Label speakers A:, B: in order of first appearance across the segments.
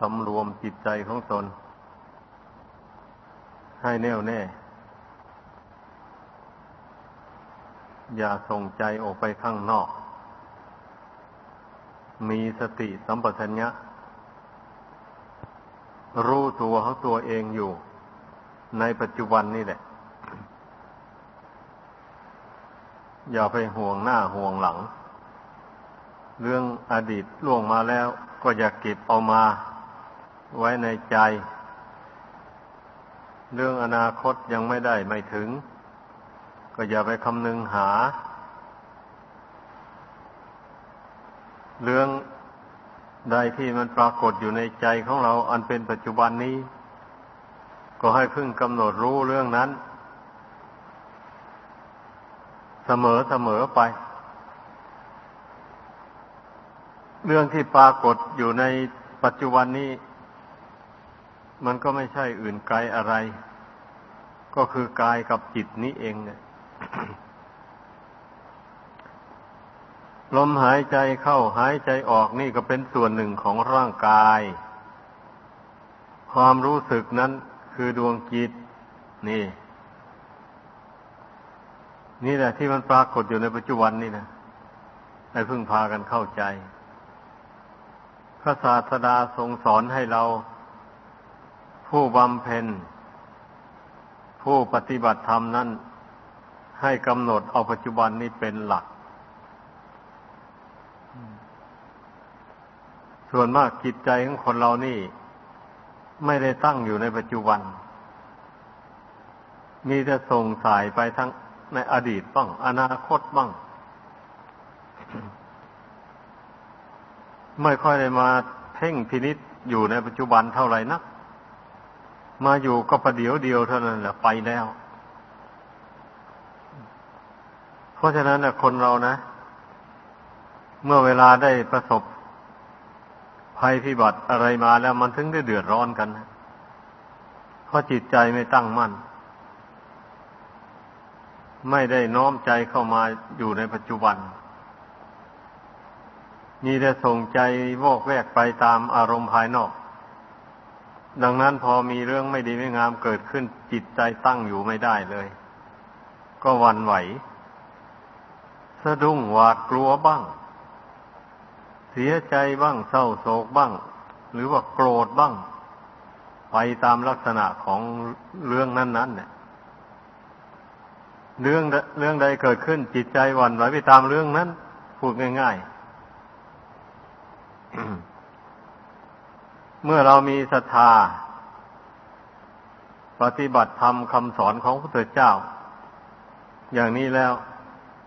A: สำรวมจิตใจของตน ให้แน่วแน่ อย่าส่งใจออกไปข้างนอก มีสติสัมปชัญญะ รู้ตัวของตัวเองอยู่ ในปัจจุบันนี่แหละ อย่าไปห่วงหน้าห่วงหลัง เรื่องอดีตล่วงมาแล้วก็อย่าเก็บเอามา ไว้ในใจ เรื่องอนาคตยังไม่ได้ไม่ถึง ก็อย่าไปคำนึงหา เรื่องใดที่มันปรากฏอยู่ในใจของเราอันเป็นปัจจุบันนี้ ก็ให้พึ่งกำหนดรู้เรื่องนั้น เสมอเสมอไป เรื่องที่ปรากฏอยู่ในปัจจุบันนี้ มันก็ไม่ใช่อื่นไกลอะไร ก็คือกายกับจิตนี้เองเนี่ยลมหายใจเข้าหายใจออกนี่ก็เป็นส่วนหนึ่งของร่างกาย ความรู้สึกนั้นคือดวงจิต นี่ นี่แหละที่มันปรากฏอยู่ในปัจจุบันนี่นะให้พึ่งพากันเข้าใจ พระศาสดาทรงสอนให้เรา ผู้บำเพ็ญ ผู้ปฏิบัติธรรมนั้น ให้กำหนดเอาปัจจุบันนี้เป็นหลัก ส่วนมากจิตใจของคนเรานี่ ไม่ได้ตั้งอยู่ในปัจจุบัน มีแต่ส่งสายไปทั้งในอดีตบ้าง อนาคตบ้าง ไม่ค่อยได้มาเพ่งพินิษอยู่ในปัจจุบันเท่าไหร่นัก มาอยู่ก็ประเดี๋ยวเดียวเท่านั้นแหละไปแล้ว เพราะฉะนั้นคนเรานะ เมื่อเวลาได้ประสบภัยพิบัติอะไรมาแล้วมันถึงได้เดือดร้อนกันเพราะจิตใจไม่ตั้งมั่น ไม่ได้น้อมใจเข้ามาอยู่ในปัจจุบัน มีแต่ส่งใจโวกแวกไปตามอารมณ์ภายนอก ดังนั้นพอมีเรื่องไม่ดีไม่งามเกิดขึ้นจิตใจตั้งอยู่ไม่ได้เลย ก็วันไหว สะดุ้งหวาดกลัวบ้าง เสียใจบ้างเศร้าโศกบ้าง หรือว่าโกรธบ้าง ไปตามลักษณะของเรื่องนั้นๆเนี่ยเรื่องเรื่องใดเกิดขึ้นจิตใจวันไหวไปตามเรื่องนั้น พูดง่าย ๆ เมื่อเรามีศรัทธา ปฏิบัติธรรมคำสอนของพระพุทธเจ้า อย่างนี้แล้ว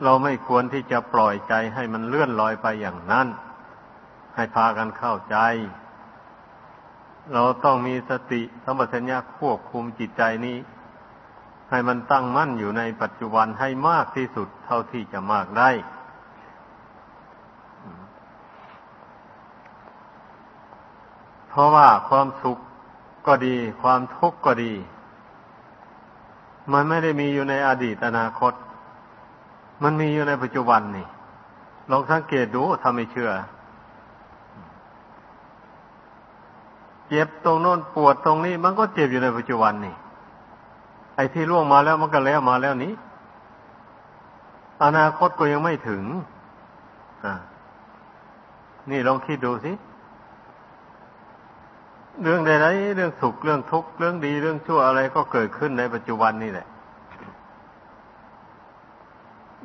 A: เราไม่ควรที่จะปล่อยใจให้มันเลื่อนลอยไปอย่างนั้น ให้พากันเข้าใจ เราต้องมีสติสัมปชัญญะควบคุมจิตใจนี้ ให้มันตั้งมั่นอยู่ในปัจจุบันให้มากที่สุดเท่าที่จะมากได้ เพราะว่าความสุขก็ดี ความทุกข์ก็ดี มันไม่ได้มีอยู่ในอดีตอนาคต มันมีอยู่ในปัจจุบันนี่ลองสังเกตดูถ้าไม่เชื่อ เจ็บตรงโน้นปวดตรงนี้ มันก็เจ็บอยู่ในปัจจุบันนี่ ไอ้ที่ล่วงมาแล้วมันก็แล้วมาแล้วนี้ อนาคตก็ยังไม่ถึง อ่า นี่ลองคิดดูสิ เรื่องใดๆเรื่องสุขเรื่องทุกข์เรื่องดีเรื่องชั่วอะไรก็เกิดขึ้นในปัจจุบันนี่แหละ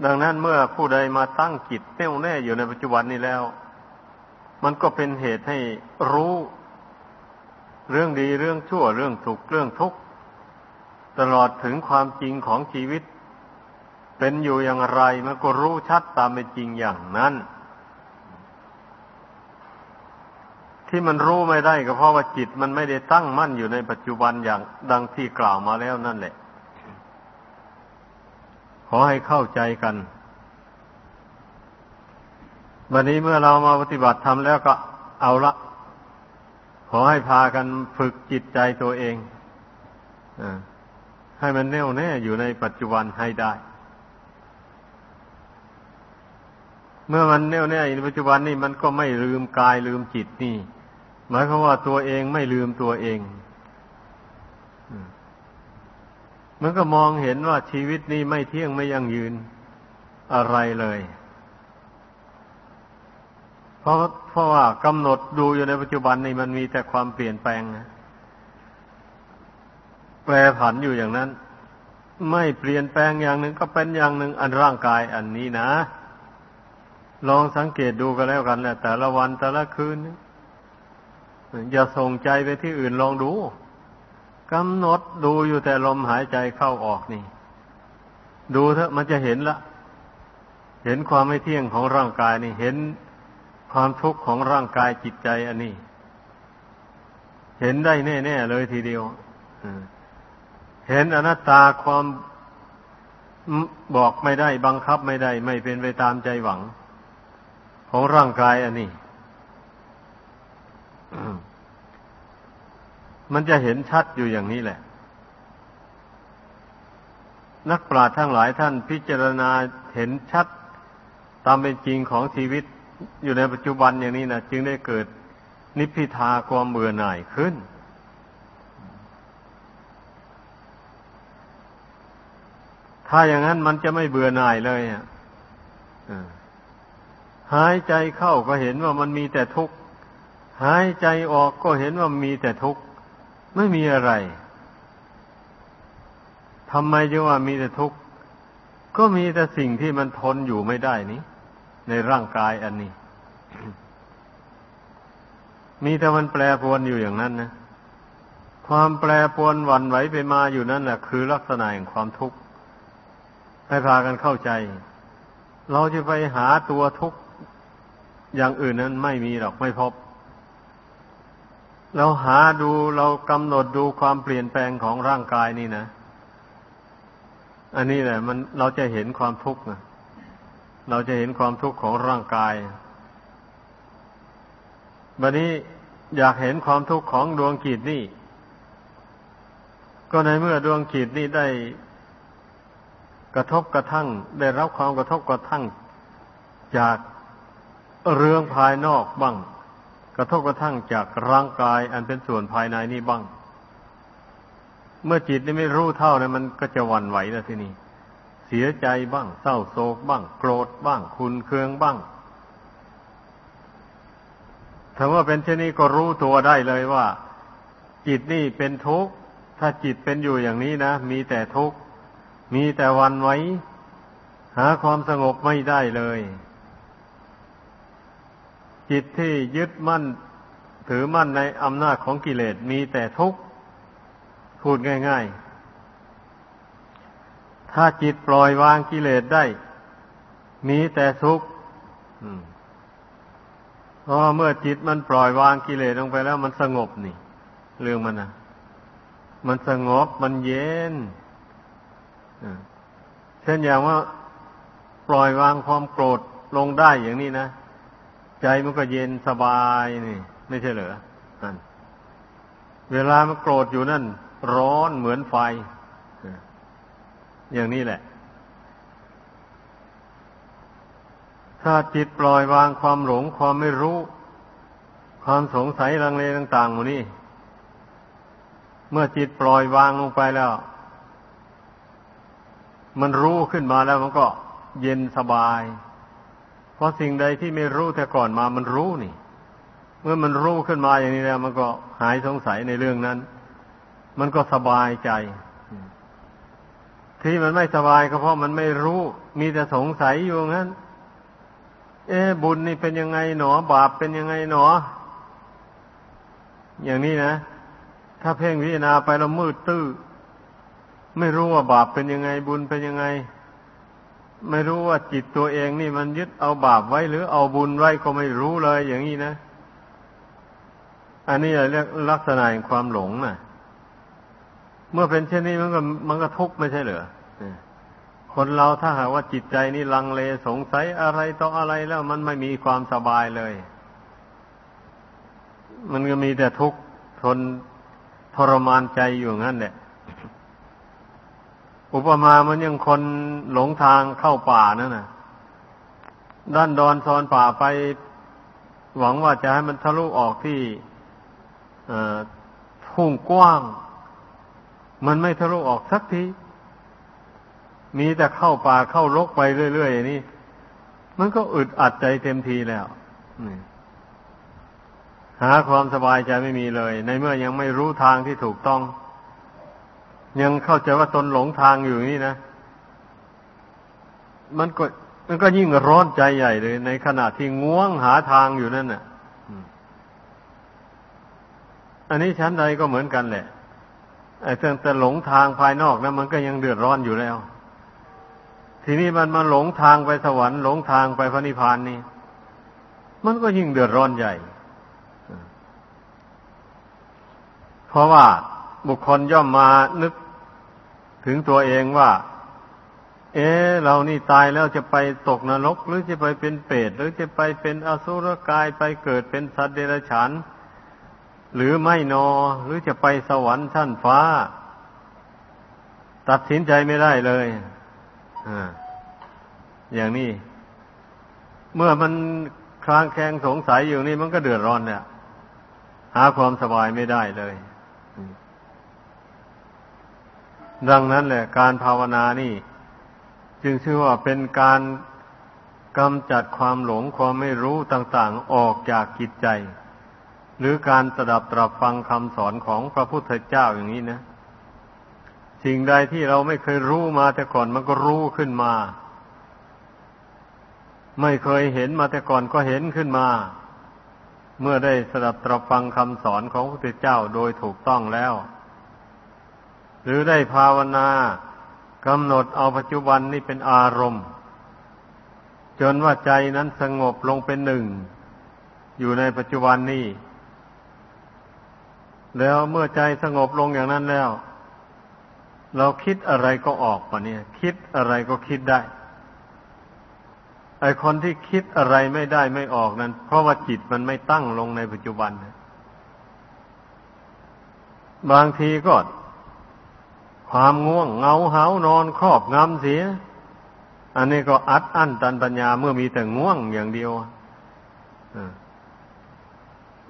A: ดังนั้นเมื่อผู้ใดมาตั้งจิตแน่วแน่อยู่ในปัจจุบันนี้แล้ว มันก็เป็นเหตุให้รู้เรื่องดีเรื่องชั่วเรื่องสุขเรื่องทุกข์ตลอดถึงความจริงของชีวิต เป็นอยู่อย่างไรมันก็รู้ชัดตามเป็นจริงอย่างนั้น ที่มันรู้ไม่ได้ก็เพราะว่าจิตมันไม่ได้ตั้งมั่นอยู่ในปัจจุบันอย่างดังที่กล่าวมาแล้วนั่นแหละ ขอให้เข้าใจกันวันนี้เมื่อเรามาปฏิบัติทำแล้วก็เอาละ ขอให้พากันฝึกจิตใจตัวเองอให้มันแน่วแน่อยู่ในปัจจุบันให้ได้ เมื่อมันแน่วแน่ในปัจจุบันนี่มันก็ไม่ลืมกายลืมจิตนี่ มายความว่าตัวเองไม่ลืมตัวเองมันก็มองเห็นว่าชีวิตนี้ไม่เที่ยงไม่ยั่งยืนอะไรเลย เพราะเพราะว่ากำหนดดูอยู่ในปัจจุบันนี่มันมีแต่ความเปลี่ยนแปลงนะแปรผันอยู่อย่างนั้น ไม่เปลี่ยนแปลงอย่างหนึ่งก็เป็นอย่างหนึ่งอันร่างกายอันนี้นะ ลองสังเกตดูกันแล้วกันแหละแต่ละวันแต่ละคืน อย่าส่งใจไปที่อื่นลองดูกำหนดดูอยู่แต่ลมหายใจเข้าออกนี่ ดูเถอะมันจะเห็นละ เห็นความไม่เที่ยงของร่างกายนี่ เห็นความทุกข์ของร่างกายจิตใจอันนี้ เห็นได้แน่ๆเลยทีเดียวเห็นอนัตตาความบอกไม่ได้ บังคับไม่ได้ ไม่เป็นไปตามใจหวัง ของร่างกายอันนี้ มันจะเห็นชัดอยู่อย่างนี้แหละ นักปราชญ์ทั้งหลายท่านพิจารณาเห็นชัด ตามเป็นจริงของชีวิตอยู่ในปัจจุบันอย่างนี้นะจึงได้เกิดนิพพิทาความเบื่อหน่ายขึ้น ถ้าอย่างนั้นมันจะไม่เบื่อหน่ายเลยอะหายใจเข้าก็เห็นว่ามันมีแต่ทุกข์ หายใจออกก็เห็นว่ามีแต่ทุกข์ไม่มีอะไรทำไมจึงว่ามีแต่ทุกข์ก็มีแต่สิ่งที่มันทนอยู่ไม่ได้นี้ ในร่างกายอันนี้ มีแต่มันแปรปรวนอยู่อย่างนั้นนะความแปรปรวนวันไหวไปมาอยู่นั่นแหละคือลักษณะแห่งความทุกข์ให้พากันเข้าใจ เราจะไปหาตัวทุกข์อย่างอื่นนั้นไม่มีหรอกไม่พบ เราหาดูเรากำหนดดูความเปลี่ยนแปลงของร่างกายนี่นะ อันนี้แหละ มันเราจะเห็นความทุกข์นะเราจะเห็นความทุกข์ของร่างกายบัดนี้อยากเห็นความทุกข์ของดวงจิตนี่ ก็ในเมื่อดวงจิตนี่ได้กระทบกระทั่ง ได้รับความกระทบกระทั่ง จากเรื่องภายนอกบ้าง กระทบกระทั่งจากร่างกายอันเป็นส่วนภายในนี่บ้าง เมื่อจิตนี่ไม่รู้เท่านะมันก็จะหวั่นไหวแล้วทีนี้เสียใจบ้าง เศร้าโศกบ้าง โกรธบ้าง คุณเคืองบ้างถ้าว่าเป็นเช่นนี้ก็รู้ตัวได้เลยว่า จิตนี่เป็นทุกข์ถ้าจิตเป็นอยู่อย่างนี้นะ มีแต่ทุกข์มีแต่วันไว้ หาความสงบไม่ได้เลย จิตที่ยึดมั่น ถือมั่นในอำนาจของกิเลสมีแต่ทุกข์พูดง่าย ๆ ถ้าจิตปล่อยวางกิเลสได้ มีแต่สุกขเพราะเมื่อจิตมันปล่อยวางกิเลสลงไปแล้วมันสงบนี่ เรื่องมันนะมันสงบมันเย็นเช่นอย่างว่าปล่อยวางความโกรธลงได้อย่างนี้นะ ใจมันก็เย็นสบายนี่ ไม่ใช่เหรอนั่นเวลามันโกรธอยู่นั่น ร้อนเหมือนไฟ อย่างนี้แหละ ถ้าจิตปล่อยวางความหลงความไม่รู้ ความสงสัยลังเลต่างๆหมดนี้ เมื่อจิตปล่อยวางลงไปแล้ว มันรู้ขึ้นมาแล้วมันก็เย็นสบาย เพราะสิ่งใดที่ไม่รู้แต่ก่อนมามันรู้นี่ เมื่อมันรู้ขึ้นมาอย่างนี้แล้ว มันก็หายสงสัยในเรื่องนั้น มันก็สบายใจ ที่มันไม่สบายก็เพราะมันไม่รู้ มีแต่สงสัยอยู่งั้น เอ๊บุญนี่เป็นยังไงหนอ บาปเป็นยังไงหนอ อย่างนี้นะ ถ้าเพ่งพิจารณาไปแล้วมืดตื้อไม่รู้ว่าบาปเป็นยังไงบุญเป็นยังไง ไม่รู้ว่าจิตตัวเองนี่มันยึดเอาบาปไว้หรือเอาบุญไว้ก็ไม่รู้เลยอย่างนี้นะ อันนี้เรียกลักษณะแห่งความหลงนะ่ะ เมื่อเป็นเช่นนี้มันก็มันก็ทุกข์ไม่ใช่เหรอคนเราถ้าหากว่าจิตใจนี่ลังเลสงสัยอะไรต่ออะไรแล้วมันไม่มีความสบายเลย มันก็มีแต่ทุกข์ทนทรมานใจอยู่งั้นแหละ อุปมามันยังคนหลงทางเข้าป่านั่นน่ะด้านดอนซอนป่าไปหวังว่าจะให้มันทะลุออกที่ทุ่งกว้าง มันไม่ทะลุออกสักที มีแต่เข้าป่าเข้ารกไปเรื่อยๆอย่างนี้มันก็อึดอัดใจเต็มทีแล้วหาความสบายใจไม่มีเลย ในเมื่อยังไม่รู้ทางที่ถูกต้อง ยังเข้าใจว่าตนหลงทางอยู่นี่นะ มันก็มันก็ยิ่งร้อนใจใหญ่เลย ในขณะที่ง่วงหาทางอยู่นั่นน่ะ อันนี้ชั้นใดก็เหมือนกันแหละไอ้เรื่องแต่หลงทางภายนอกนะมันก็ยังเดือดร้อนอยู่แล้ว ทีนี้มันมาหลงทางไปสวรรค์หลงทางไปพระนิพพานนี่ มันก็ยิ่งเดือดร้อนใหญ่ เพราะว่าบุคคลย่อมมานึก ถึงตัวเองว่า เอ๊เรานี่ตายแล้วจะไปตกนรก หรือจะไปเป็นเปรตหรือจะไปเป็นอสุรกายไปเกิดเป็นสัตว์เดรัจฉานหรือไม่นอ หรือจะไปสวรรค์ชั้นฟ้า ตัดสินใจไม่ได้เลยออย่างนี้ เมื่อมันคลางแคลงสงสัยอยู่นี่มันก็เดือดร้อนเนี่ย หาความสบายไม่ได้เลย ดังนั้นแหละการภาวนานี่ จึงชื่อว่าเป็นการกำจัดความหลงความไม่รู้ต่างๆออกจากจิตใจ หรือการสดับตรับฟังคำสอนของพระพุทธเจ้าอย่างนี้นะ สิ่งใดที่เราไม่เคยรู้มาแต่ก่อนมันก็รู้ขึ้นมา ไม่เคยเห็นมาแต่ก่อนก็เห็นขึ้นมา เมื่อได้สดับตรับฟังคำสอนของพระพุทธเจ้าโดยถูกต้องแล้ว หรือได้ภาวนากำหนดเอาปัจจุบันนี่เป็นอารมณ์ จนว่าใจนั้นสงบลงเป็นหนึ่ง อยู่ในปัจจุบันนี้แล้วเมื่อใจสงบลงอย่างนั้นแล้ว เราคิดอะไรก็ออกมาเนี่ย คิดอะไรก็คิดได้ไอคนที่คิดอะไรไม่ได้ไม่ออกนั้น เพราะว่าจิตมันไม่ตั้งลงในปัจจุบันบางทีก็ ความง่วงเงาเหานอนครอบงำเสีย อันนี้ก็อัดอั้นตันปัญญาเมื่อมีแต่ง่วงอย่างเดียว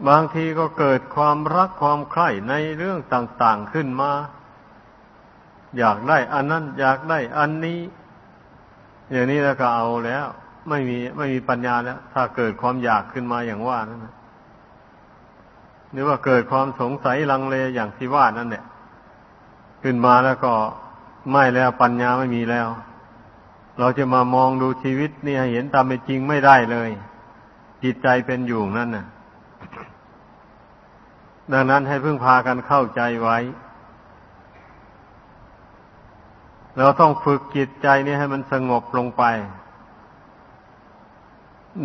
A: บางทีก็เกิดความรักความใคร่ในเรื่องต่าง ๆขึ้นมา อยากได้อันนั้น อยากได้อันนี้ อย่างนี้แล้วก็เอาแล้ว ไม่มีไม่มีปัญญาแล้ว ถ้าเกิดความอยากขึ้นมาอย่างว่านั่นหรือว่าเกิดความสงสัยลังเลอย่างที่ว่านั่นเนี่ย ขึ้นมาแล้วก็ไม่แล้วปัญญาไม่มีแล้ว เราจะมามองดูชีวิตนี่ให้เห็นตามเป็นจริงไม่ได้เลย จิตใจเป็นอยู่นั่นน่ะ ดังนั้นให้พึ่งพากันเข้าใจไว้ เราต้องฝึกจิตใจนี้ให้มันสงบลงไป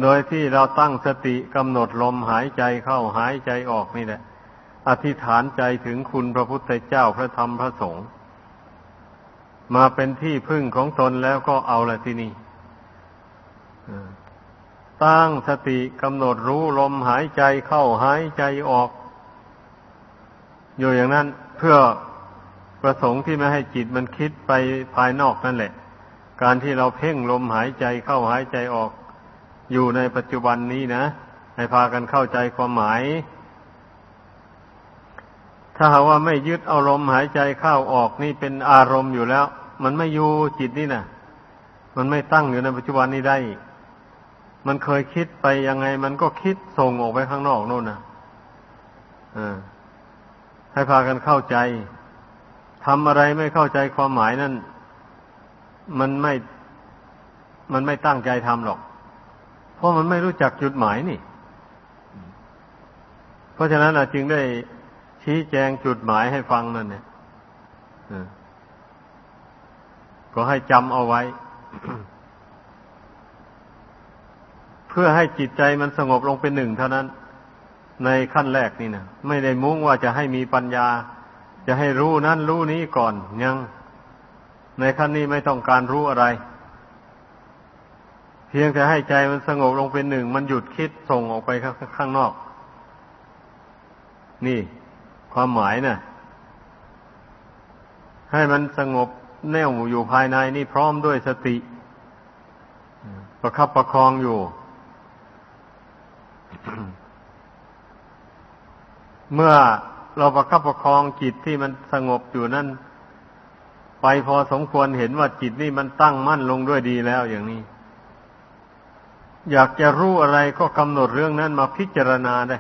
A: โดยที่เราตั้งสติกำหนดลมหายใจเข้าหายใจออกนี่แหละ อธิษฐานใจถึงคุณพระพุทธเจ้าพระธรรมพระสงฆ์มาเป็นที่พึ่งของตนแล้วก็เอาละที่นี่ตั้งสติกำหนดรู้ลมหายใจเข้าหายใจออก อยู่อย่างนั้นเพื่อประสงค์ที่ไม่ให้จิตมันคิดไปภายนอกนั่นแหละ การที่เราเพ่งลมหายใจเข้าหายใจออก อยู่ในปัจจุบันนี้นะ ให้พากันเข้าใจความหมาย ถ้าหากว่าไม่ยึดเอาลมหายใจเข้าออกนี่เป็นอารมณ์อยู่แล้ว มันไม่อยู่จิตนี่นะมันไม่ตั้งอยู่ในปัจจุบันนี้ได้ มันเคยคิดไปยังไง มันก็คิดส่งออกไปข้างนอกโน่นนะอ่าให้พากันเข้าใจทำอะไรไม่เข้าใจความหมายนั่นมันไม่ มันไม่ตั้งใจทำหรอก เพราะมันไม่รู้จักจุดหมายนี่ เพราะฉะนั้นจึงได้ ชี้แจงจุดหมายให้ฟังนั่นเนี่ยก็ให้จำเอาไว้ เพื่อให้จิตใจมันสงบลงเป็นหนึ่งเท่านั้น ในขั้นแรกนี่นะไม่ได้มุ่งว่าจะให้มีปัญญา จะให้รู้นั้นรู้นี้ก่อนยัง ในขั้นนี้ไม่ต้องการรู้อะไร เพียงแต่ให้ใจมันสงบลงเป็นหนึ่ง มันหยุดคิดส่งออกไปข้างนอก นี่ ความหมายนะ่ะ ให้มันสงบแน่วอยู่ภายในนี่พร้อมด้วยสติประคับประคองอยู่ เมื่อเราประคับประคองจิตที่มันสงบอยู่นั่นไปพอสมควรเห็นว่าจิตนี่มันตั้งมั่นลงด้วยดีแล้วอย่างนี้ อยากจะรู้อะไรก็กำหนดเรื่องนั้นมาพิจารณาได้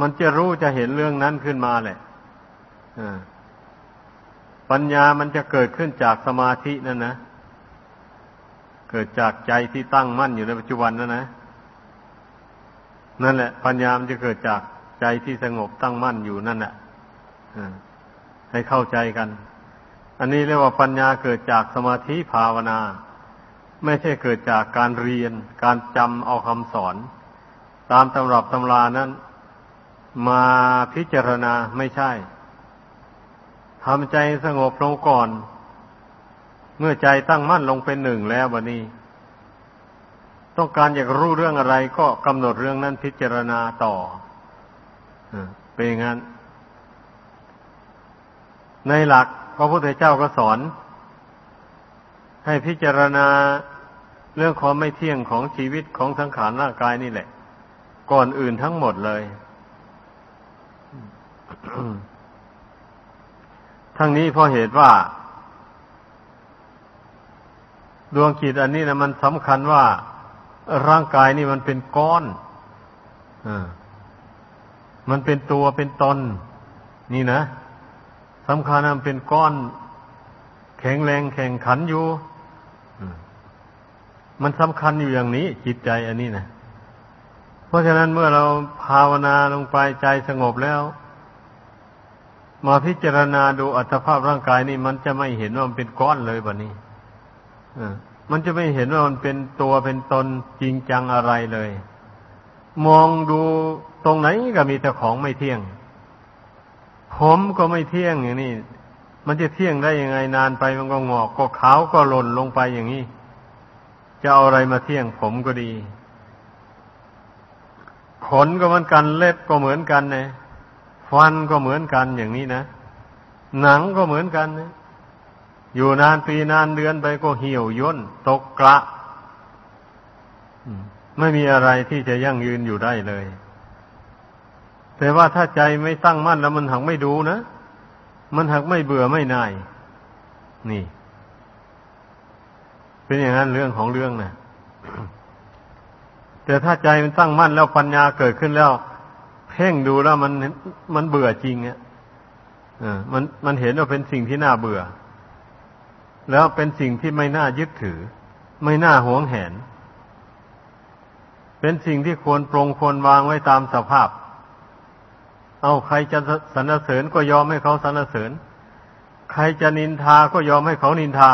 A: มันจะรู้จะเห็นเรื่องนั้นขึ้นมาแหละปัญญามันจะเกิดขึ้นจากสมาธินั่นนะ เกิดจากใจที่ตั้งมั่นอยู่ในปัจจุบันนั่นนะ นั่นแหละ ปัญญามันจะเกิดจากใจที่สงบตั้งมั่นอยู่นั่นแหละให้เข้าใจกัน อันนี้เรียกว่าปัญญาเกิดจากสมาธิภาวนา ไม่ใช่เกิดจากการเรียน การจำเอาคำสอน ตามตำรับตำรานั้น มาพิจารณาไม่ใช่ทำใจสงบลงก่อน เมื่อใจตั้งมั่นลงเป็นหนึ่งแล้วบันนี้ ต้องการอยากรู้เรื่องอะไรก็กำหนดเรื่องนั้นพิจารณาต่อเป็นอย่างนั้น ในหลักพระพุทธเจ้าก็สอน ให้พิจารณาเรื่องความไม่เที่ยงของชีวิตของสังขารร่างกายนี่แหละ ก่อนอื่นทั้งหมดเลย ทั้งนี้เพราะเหตุว่า ดวงจิตอันนี้นะมันสำคัญว่าร่างกายนี่มันเป็นก้อนอมันเป็นตัวเป็นตน นี่นะสำคัญมันเป็นก้อน แข็งแรงแข่งขันอยู่มันสำคัญอยู่อย่างนี้ จิตใจอันนี้นะเพราะฉะนั้นเมื่อเราภาวนาลงไปใจสงบแล้ว มาพิจารณาดูอัตภาพร่างกายนี่ มันจะไม่เห็นว่ามันเป็นก้อนเลยแบบนี้มันจะไม่เห็นว่ามันเป็นตัวเป็นตนจริงจังอะไรเลย มองดูตรงไหนก็มีแต่ของไม่เที่ยง ผมก็ไม่เที่ยงอย่างนี้มันจะเที่ยงได้ยังไงนานไปมันก็งอก ก็ขาวก็หล่นลงไปอย่างนี้จะเอาอะไรมาเที่ยงผมก็ดี ขนก็เหมือนกันเล็บก็เหมือนกันนะ ฟันก็เหมือนกันอย่างนี้นะ หนังก็เหมือนกันนะอยู่นานปีนานเดือนไปก็เหี่ยวย่นตกกระไม่มีอะไรที่จะยั่งยืนอยู่ได้เลย แต่ว่าถ้าใจไม่ตั้งมั่นแล้วมันหักไม่ดูนะ มันหักไม่เบื่อไม่นาย นี่ เป็นอย่างนั้นเรื่องของเรื่องนะแต่ถ้าใจมันตั้งมั่นแล้วปัญญาเกิดขึ้นแล้ว พ่งดูแล้วมันมันเบื่อจริงอะมันมันเห็นว่าเป็นสิ่งที่น่าเบื่อ แล้วเป็นสิ่งที่ไม่น่ายึดถือ ไม่น่าหวงแหน เป็นสิ่งที่ควรปรงควรวางไว้ตามสภาพ เอาใครจะสรรเสริญก็ยอมให้เขาสรรเสริญ ใครจะนินทาก็ยอมให้เขานินทา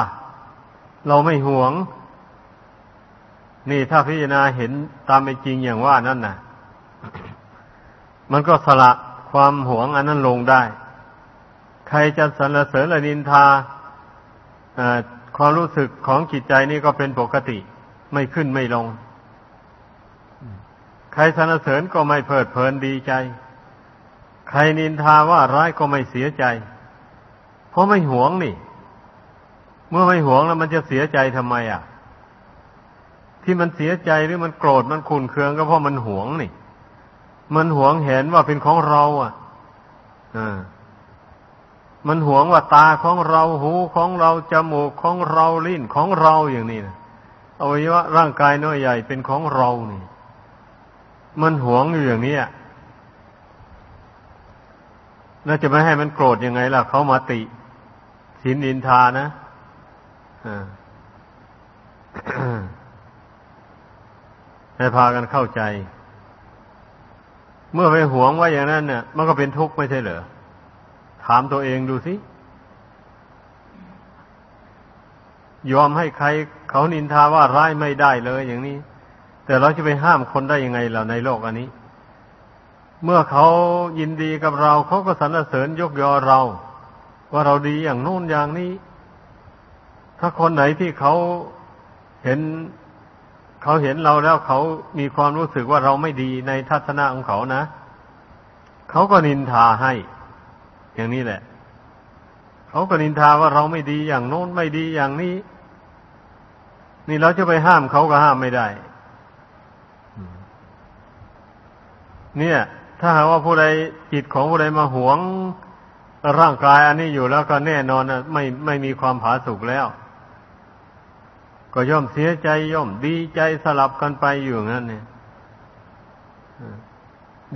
A: เราไม่หวง นี่ถ้าพิจารณาเห็นตามเป็นจริงอย่างว่านั่นน่ะ มันก็สละความหวงอันนั้นลงได้ ใครจะสรรเสริญนินทาความรู้สึกของจิตใจนี่ก็เป็นปกติ ไม่ขึ้นไม่ลง ใครสรรเสริญก็ไม่เพลิดเพลินดีใจ ใครนินทาว่าร้ายก็ไม่เสียใจ เพราะไม่หวงนี่ เมื่อไม่หวงแล้วมันจะเสียใจทำไมอะ ที่มันเสียใจหรือมันโกรธมันขุนเคืองก็เพราะมันหวงนี่ มันหวงเห็นว่าเป็นของเรา อะมันหวงว่าตาของเราหูของเราจมูกของเราลิ้นของเราอย่างนี้นะอวัยวะร่างกายน้อยใหญ่เป็นของเรานี่ มันหวงอยู่อย่างนี้แล้วจะไม่ให้มันโกรธยังไงล่ะเขามาติสินอินทานะให้พากันเข้าใจ เมื่อไปหวงว่าอย่างนั้นเนี่ย มันก็เป็นทุกข์ไม่ใช่เหรอ ถามตัวเองดูสิ ยอมให้ใครเขานินทาว่าร้ายไม่ได้เลยอย่างนี้ แต่เราจะไปห้ามคนได้ยังไงเราในโลกอันนี้ เมื่อเขายินดีกับเราเขาก็สรรเสริญยกยอเรา ว่าเราดีอย่างโน้นอย่างนี้ ถ้าคนไหนที่เขาเห็น เขาเห็นเราแล้วเขามีความรู้สึกว่าเราไม่ดีในทัศนะของเขานะ เขาก็นินทาให้ อย่างนี้แหละ เขาก็นินทาว่าเราไม่ดีอย่างโน้นไม่ดีอย่างนี้ นี่เราจะไปห้ามเขาก็ห้ามไม่ได้ เนี่ย ถ้าหากว่าผู้ใดจิตของผู้ใดมาหวงร่างกายอันนี้อยู่แล้วก็แน่นอนนะไม่ไม่มีความผาสุกแล้ว ก็ย่อมเสียใจย่อมดีใจสลับกันไปอยู่งั้นเนี่ย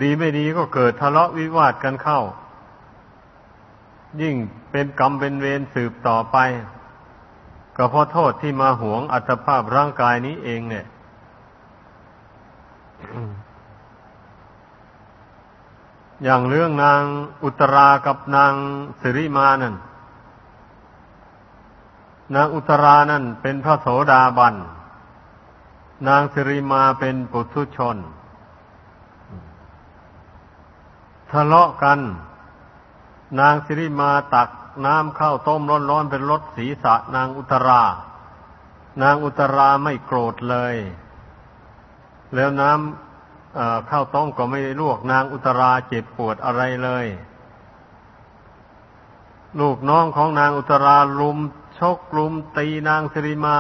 A: ดีไม่ดีก็เกิดทะเลาะวิวาทกันเข้า ยิ่งเป็นกรรมเป็นเวรสืบต่อไป ก็เพราะโทษที่มาหวงอัตภาพร่างกายนี้เองเนี่ยอย่างเรื่องนางอุตรากับนางสิริมานั่น นางอุตรานั่นเป็นพระโสดาบัน นางสิริมาเป็นปุถุชน ทะเลาะกัน นางสิริมาตักน้ำเข้าต้มร้อนๆเป็นรสศีรษะนางอุตรา นางอุตราไม่โกรธเลย แล้วน้ำข้าวต้มก็ไม่ได้ลวกนางอุตราเจ็บปวดอะไรเลย ลูกน้องของนางอุตราลุม ชกกลุ่มตีนางสิริมา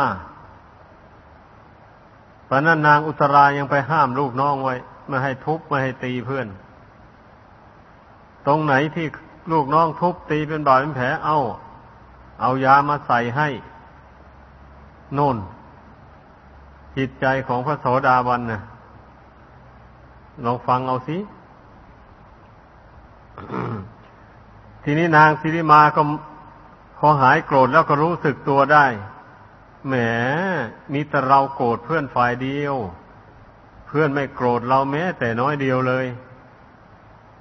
A: ตอนนั้นนางอุตรายังไปห้ามลูกน้องไว้ไม่ให้ทุบไม่ให้ตีเพื่อน ตรงไหนที่ลูกน้องทุบตีเป็นบาดเป็นแผลเอาเอายามาใส่ให้โน่นจิตใจของพระโสดาบันนะ่ะลองฟังเอาสิ ทีนี้นางสิริมาก็ พอหายโกรธแล้วก็รู้สึกตัวได้ แหม มีแต่เราโกรธเพื่อนฝ่ายเดียว เพื่อนไม่โกรธเราแม้ แต่น้อยเดียวเลย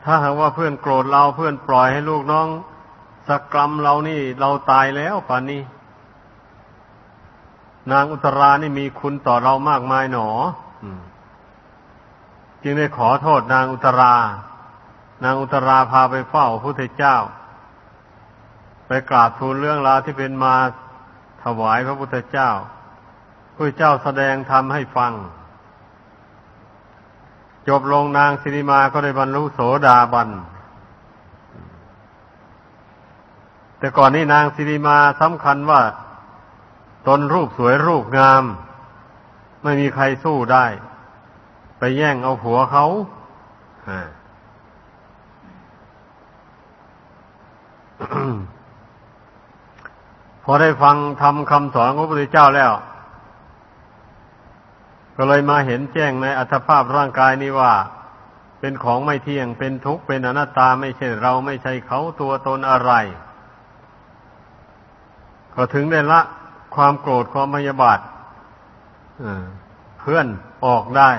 A: ถ้าหากว่าเพื่อนโกรธเราเพื่อนปล่อยให้ลูกน้องสักกรรมเรานี่เราตายแล้วป่านนี้ นางอุตรานี่มีคุณต่อเรามากมายหนอจึงได้ขอโทษนางอุตรา นางอุตราพาไปเฝ้าพระพุทธเจ้า ไปกราบทูลเรื่องราวที่เป็นมาถวายพระพุทธเจ้าพระเจ้าแสดงธรรมให้ฟัง จบลงนางสิริมาก็ได้บรรลุโสดาบัน แต่ก่อนนี้นางสิริมาสำคัญว่า ตนรูปสวยรูปงาม ไม่มีใครสู้ได้ ไปแย่งเอาผัวเขาพ อได้ฟังทำคำสอนของพระพุทธเจ้าแล้ว ก็เลยมาเห็นแจ้งในอัตภาพร่างกายนี้ว่า เป็นของไม่เที่ยงเป็นทุกข์เป็นอนัตตาไม่ใช่เราไม่ใช่เขาตัวตนอะไร ก็ถึงได้ละความโกรธความพยาบาทเพื่อนออกได้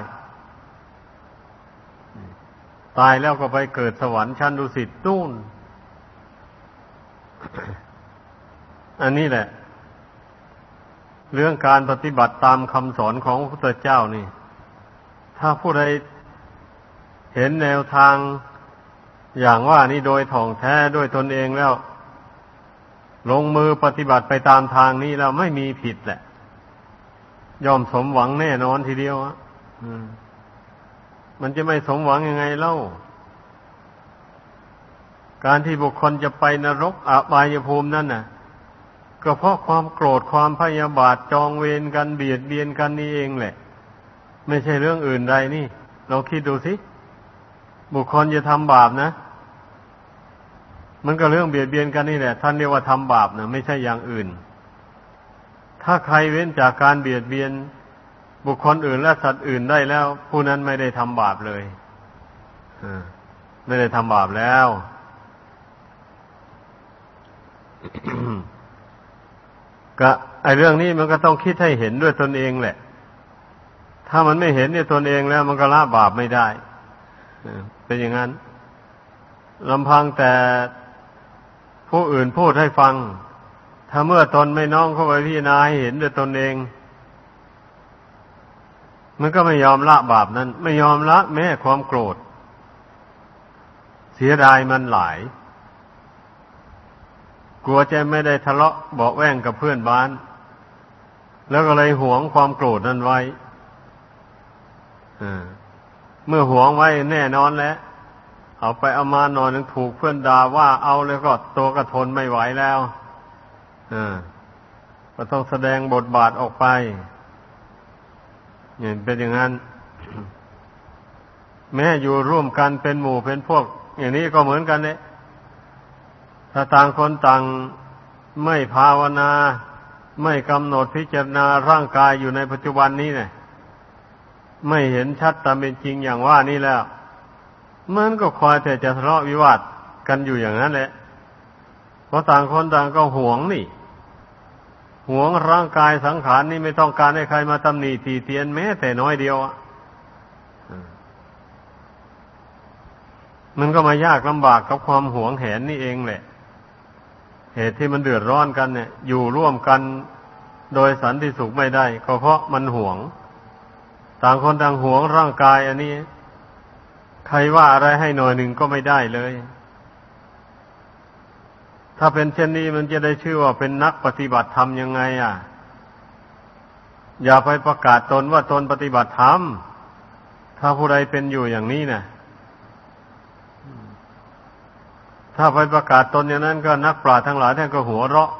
A: ตายแล้วก็ไปเกิดสวรรค์ชั้นดุสิตนู่น อันนี้แหละ เรื่องการปฏิบัติตามคำสอนของพระพุทธเจ้านี่ ถ้าผู้ใดเห็นแนวทางอย่างว่านี่โดยถ่องแท้ด้วยตนเองแล้ว ลงมือปฏิบัติไปตามทางนี้แล้วไม่มีผิดแหละยอมสมหวังแน่นอนทีเดียวอะมันจะไม่สมหวังยังไงเล่า การที่บุคคลจะไปนรกอบายภูมินั่นน่ะ ก็เพราะความโกรธความพยาบาทจองเวรกันเบียดเบียนกันนี่เองแหละ ไม่ใช่เรื่องอื่นใดนี่ เราคิดดูสิ บุคคลจะทำบาปนะ มันก็เรื่องเบียดเบียนกันนี่แหละ ท่านเรียกว่าทำบาปนะไม่ใช่อย่างอื่น ถ้าใครเว้นจากการเบียดเบียน บุคคลอื่นและสัตว์อื่นได้แล้ว ผู้นั้นไม่ได้ทำบาปเลยไม่ได้ทำบาปแล้ว ก็ไอเรื่องนี้มันก็ต้องคิดให้เห็นด้วยตนเองแหละ ถ้ามันไม่เห็นเนี่ยตนเองแล้วมันก็ละบาปไม่ได้เป็นอย่างนั้นลำพังแต่ผู้อื่นพูดให้ฟัง ถ้าเมื่อตนไม่น้องเข้าไปพิจารณาให้เห็นด้วยตนเอง มันก็ไม่ยอมละบาปนั้น ไม่ยอมละแม้ความโกรธ เสียดายมันหลาย กลัวจะไม่ได้ทะเลาะเบาแวงกับเพื่อนบ้าน แล้วก็เลยหวงความโกรธนั้นไว้เมื่อหวงไว้แน่นอนแล้วเอาไปเอามานอนนึงถูกเพื่อนด่าว่าเอาแล้วก็ตัวกระทนไม่ไหวแล้วก็ต้องแสดงบทบาทออกไปเนี่ยเป็นอย่างนั้น แม้อยู่ร่วมกันเป็นหมู่เป็นพวก อย่างนี้ก็เหมือนกันเนี่ย ถ้าต่างคนต่างไม่ภาวนา ไม่กำหนดพิจารณาร่างกายอยู่ในปัจจุบันนี้เนี่ยไม่เห็นชัดตามเป็นจริงอย่างว่านี่แล้ว มันก็คอยแต่จะทะเลาะวิวาทกันอยู่อย่างนั้นแหละ เพราะต่างคนต่างก็หวงนี่หวงร่างกายสังขารนี่ไม่ต้องการให้ใครมาตำหนิตีเตียนแม้แต่น้อยเดียวอะมันก็มายากลำบากกับความหวงแหนนี่เองแหละ เหตุที่มันเดือดร้อนกันเนี่ย อยู่ร่วมกันโดยสันติสุขไม่ได้ก็เพราะมันหวง ต่างคนต่างหวงร่างกาย อันนี้ ใครว่าอะไรให้หน่อยหนึ่งก็ไม่ได้เลย ถ้าเป็นเช่นนี้มันจะได้ชื่อว่าเป็นนักปฏิบัติธรรมยังไง อะ อย่าไปประกาศตนว่าตนปฏิบัติธรรมถ้าผู้ใดเป็นอยู่อย่างนี้นะ่ะ ถ้าไปประกาศตนอย่างนั้นก็นักปราชญ์ทั้งหลายท่านก็หัวเราะ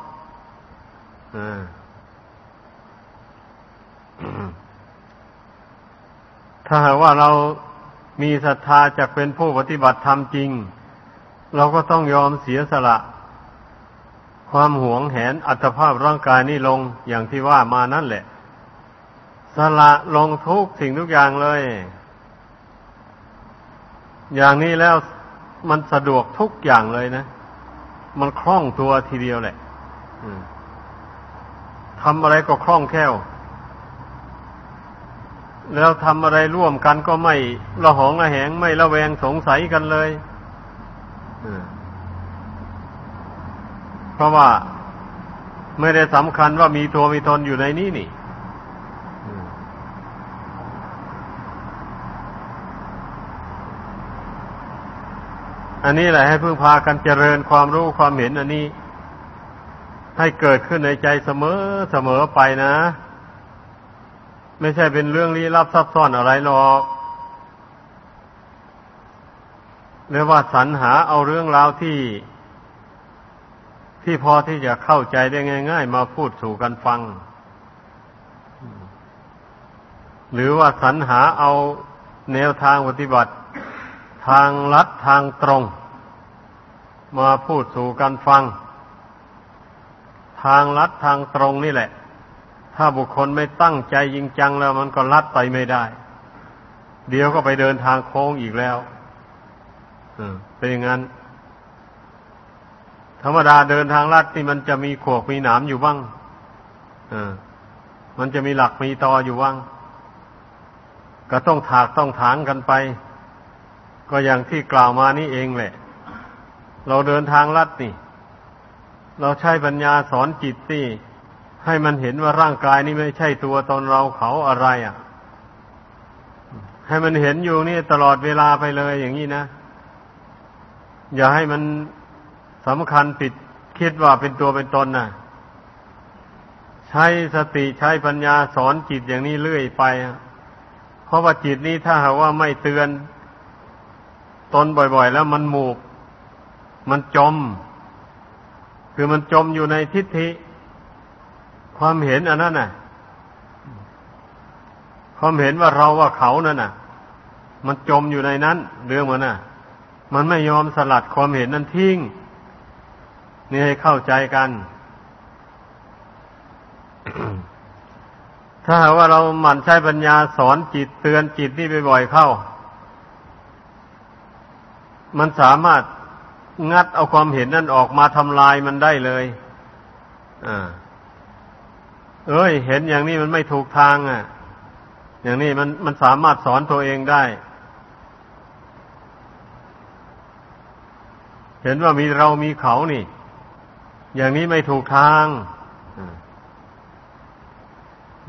A: ถ้าหากว่าเรามีศรัทธาจะเป็นผู้ปฏิบัติธรรมจริง เราก็ต้องยอมเสียสละ ความหวงแหนอัตภาพร่างกายนี้ลงอย่างที่ว่ามานั่นแหละ สละลงทุกสิ่งทุกอย่างเลย อย่างนี้แล้ว มันสะดวกทุกอย่างเลยนะ มันคล่องตัวทีเดียวแหละทำอะไรก็คล่องแคล่ว แล้วทำอะไรร่วมกันก็ไม่ระหองระแหงไม่ระแวงสงสัยกันเลยเพราะว่าไม่ได้สำคัญว่ามีตัวมีตนอยู่ในนี้นี่ อันนี้แหละให้พึ่งพากันเจริญความรู้ความเห็นอันนี้ ให้เกิดขึ้นในใจเสมอเสมอไปนะ ไม่ใช่เป็นเรื่องลี้ลับซับซ้อนอะไรหรอกเรียกว่าสรรหาเอาเรื่องราวที่ ที่พอที่จะเข้าใจได้ง่าย ๆ มาพูดสู่กันฟัง หรือว่าสรรหาเอาแนวทางปฏิบัติ ทางลัดทางตรง มาพูดสู่กันฟัง ทางลัดทางตรงนี่แหละ ถ้าบุคคลไม่ตั้งใจจริงจังแล้วมันก็ลัดไปไม่ได้ เดี๋ยวก็ไปเดินทางโค้งอีกแล้วเป็นอย่างนั้น ธรรมดาเดินทางลัดนี่มันจะมีขวกมีหนามอยู่บ้างมันจะมีหลักมีตออยู่บ้างก็ต้องถากต้องถางกันไป ก็อย่างที่กล่าวมานี่เองแหละ เราเดินทางลัดนี่ เราใช้ปัญญาสอนจิตนี่ให้มันเห็นว่าร่างกายนี่ไม่ใช่ตัวตนเราเขาอะไรอะ ให้มันเห็นอยู่นี่ตลอดเวลาไปเลยอย่างนี้นะ อย่าให้มันสำคัญผิดคิดว่าเป็นตัวเป็นตนนะ่ะ ใช้สติใช้ปัญญาสอนจิตอย่างนี้เรื่อยไป เพราะว่าจิตนี้ถ้าหากว่าไม่เตือน ตนบ่อย ๆ แล้วมันหมูก มันจม คือมันจมอยู่ในทิฏฐิ ความเห็นอันนั้นน่ะ ความเห็นว่าเราว่าเขานั่นน่ะ มันจมอยู่ในนั้น เรื่องมันน่ะ มันไม่ยอมสลัดความเห็นนั้นทิ้ง นี่ให้เข้าใจกัน ถ้าว่าเราหมั่นใช้ปัญญาสอนจิตเตือนจิตนี่บ่อยๆเข้า มันสามารถงัดเอาความเห็นนั่นออกมาทำลายมันได้เลย อ่า เอ้ย เห็นอย่างนี้มันไม่ถูกทางอะ อย่างนี้มันมันสามารถสอนตัวเองได้ เห็นว่ามีเรามีเขานี่ อย่างนี้ไม่ถูกทาง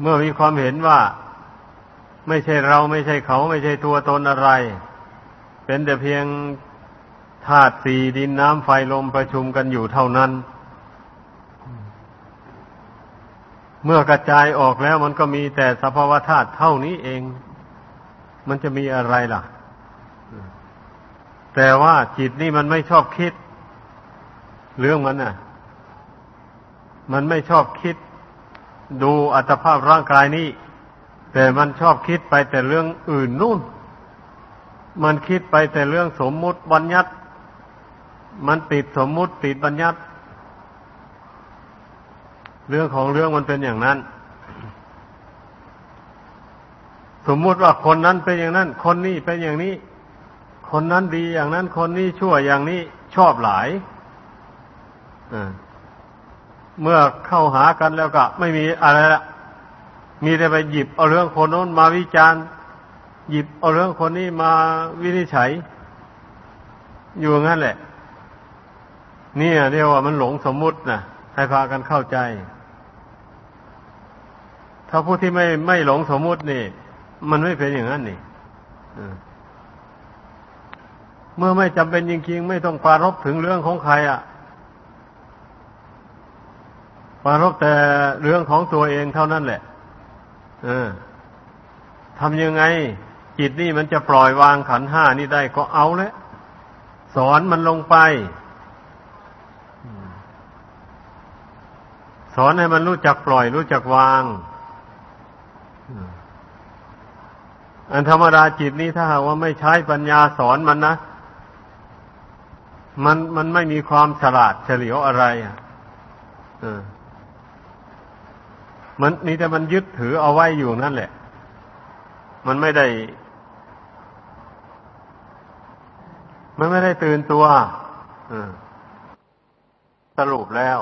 A: เมื่อมีความเห็นว่า ไม่ใช่เราไม่ใช่เขา ไม่ใช่ตัวตนอะไร เป็นแต่เพียง ธาตุสี่ดินน้ำไฟลมประชุมกันอยู่เท่านั้น เมื่อกระจายออกแล้วมันก็มีแต่สภาวธาตุเท่านี้เอง มันจะมีอะไรล่ะ แต่ว่าจิตนี่มันไม่ชอบคิด เรื่องมันน่ะ มันไม่ชอบคิด ดูอัตภาพร่างกายนี้ แต่มันชอบคิดไปแต่เรื่องอื่นนู่นมันคิดไปแต่เรื่องสมมุติบัญญัติ มันติดสมมุติติดบัญญัติ เรื่องของเรื่องมันเป็นอย่างนั้น สมมุติว่าคนนั้นเป็นอย่างนั้น คนนี้เป็นอย่างนี้ คนนั้นดีอย่างนั้น คนนี้ชั่วอย่างนี้ชอบหลายเมื่อเข้าหากันแล้วก็ไม่มีอะไรละมีแต่ไปหยิบเอาเรื่องคนโน้นมาวิจารณ์หยิบเอาเรื่องคนนี้มาวินิจฉัย อยู่งั้นแหละ นี่เรียกว่ามันหลงสมมุตินะให้พากันเข้าใจ ถ้าผู้ที่ไม่ไม่หลงสมมุตินี่ มันไม่เป็นอย่างนั้นนี่เมื่อไม่จำเป็นจริงๆไม่ต้องปารบถึงเรื่องของใครอะปารบแต่เรื่องของตัวเองเท่านั้นแหละ เออทำยังไง จิตนี่มันจะปล่อยวางขันห้านี่ได้ก็เอาแล้วสอนมันลงไป สอนให้มันรู้จักปล่อย รู้จักวาง อันธรรมดาจิตนี้ถ้าหากว่าไม่ใช้ปัญญาสอนมันนะ มันมันไม่มีความฉลาดเฉลียวอะไรอะมันนี่แต่มันยึดถือเอาไว้อยู่นั่นแหละ มันไม่ได้ มันไม่ได้ตื่นตัวสรุปแล้ว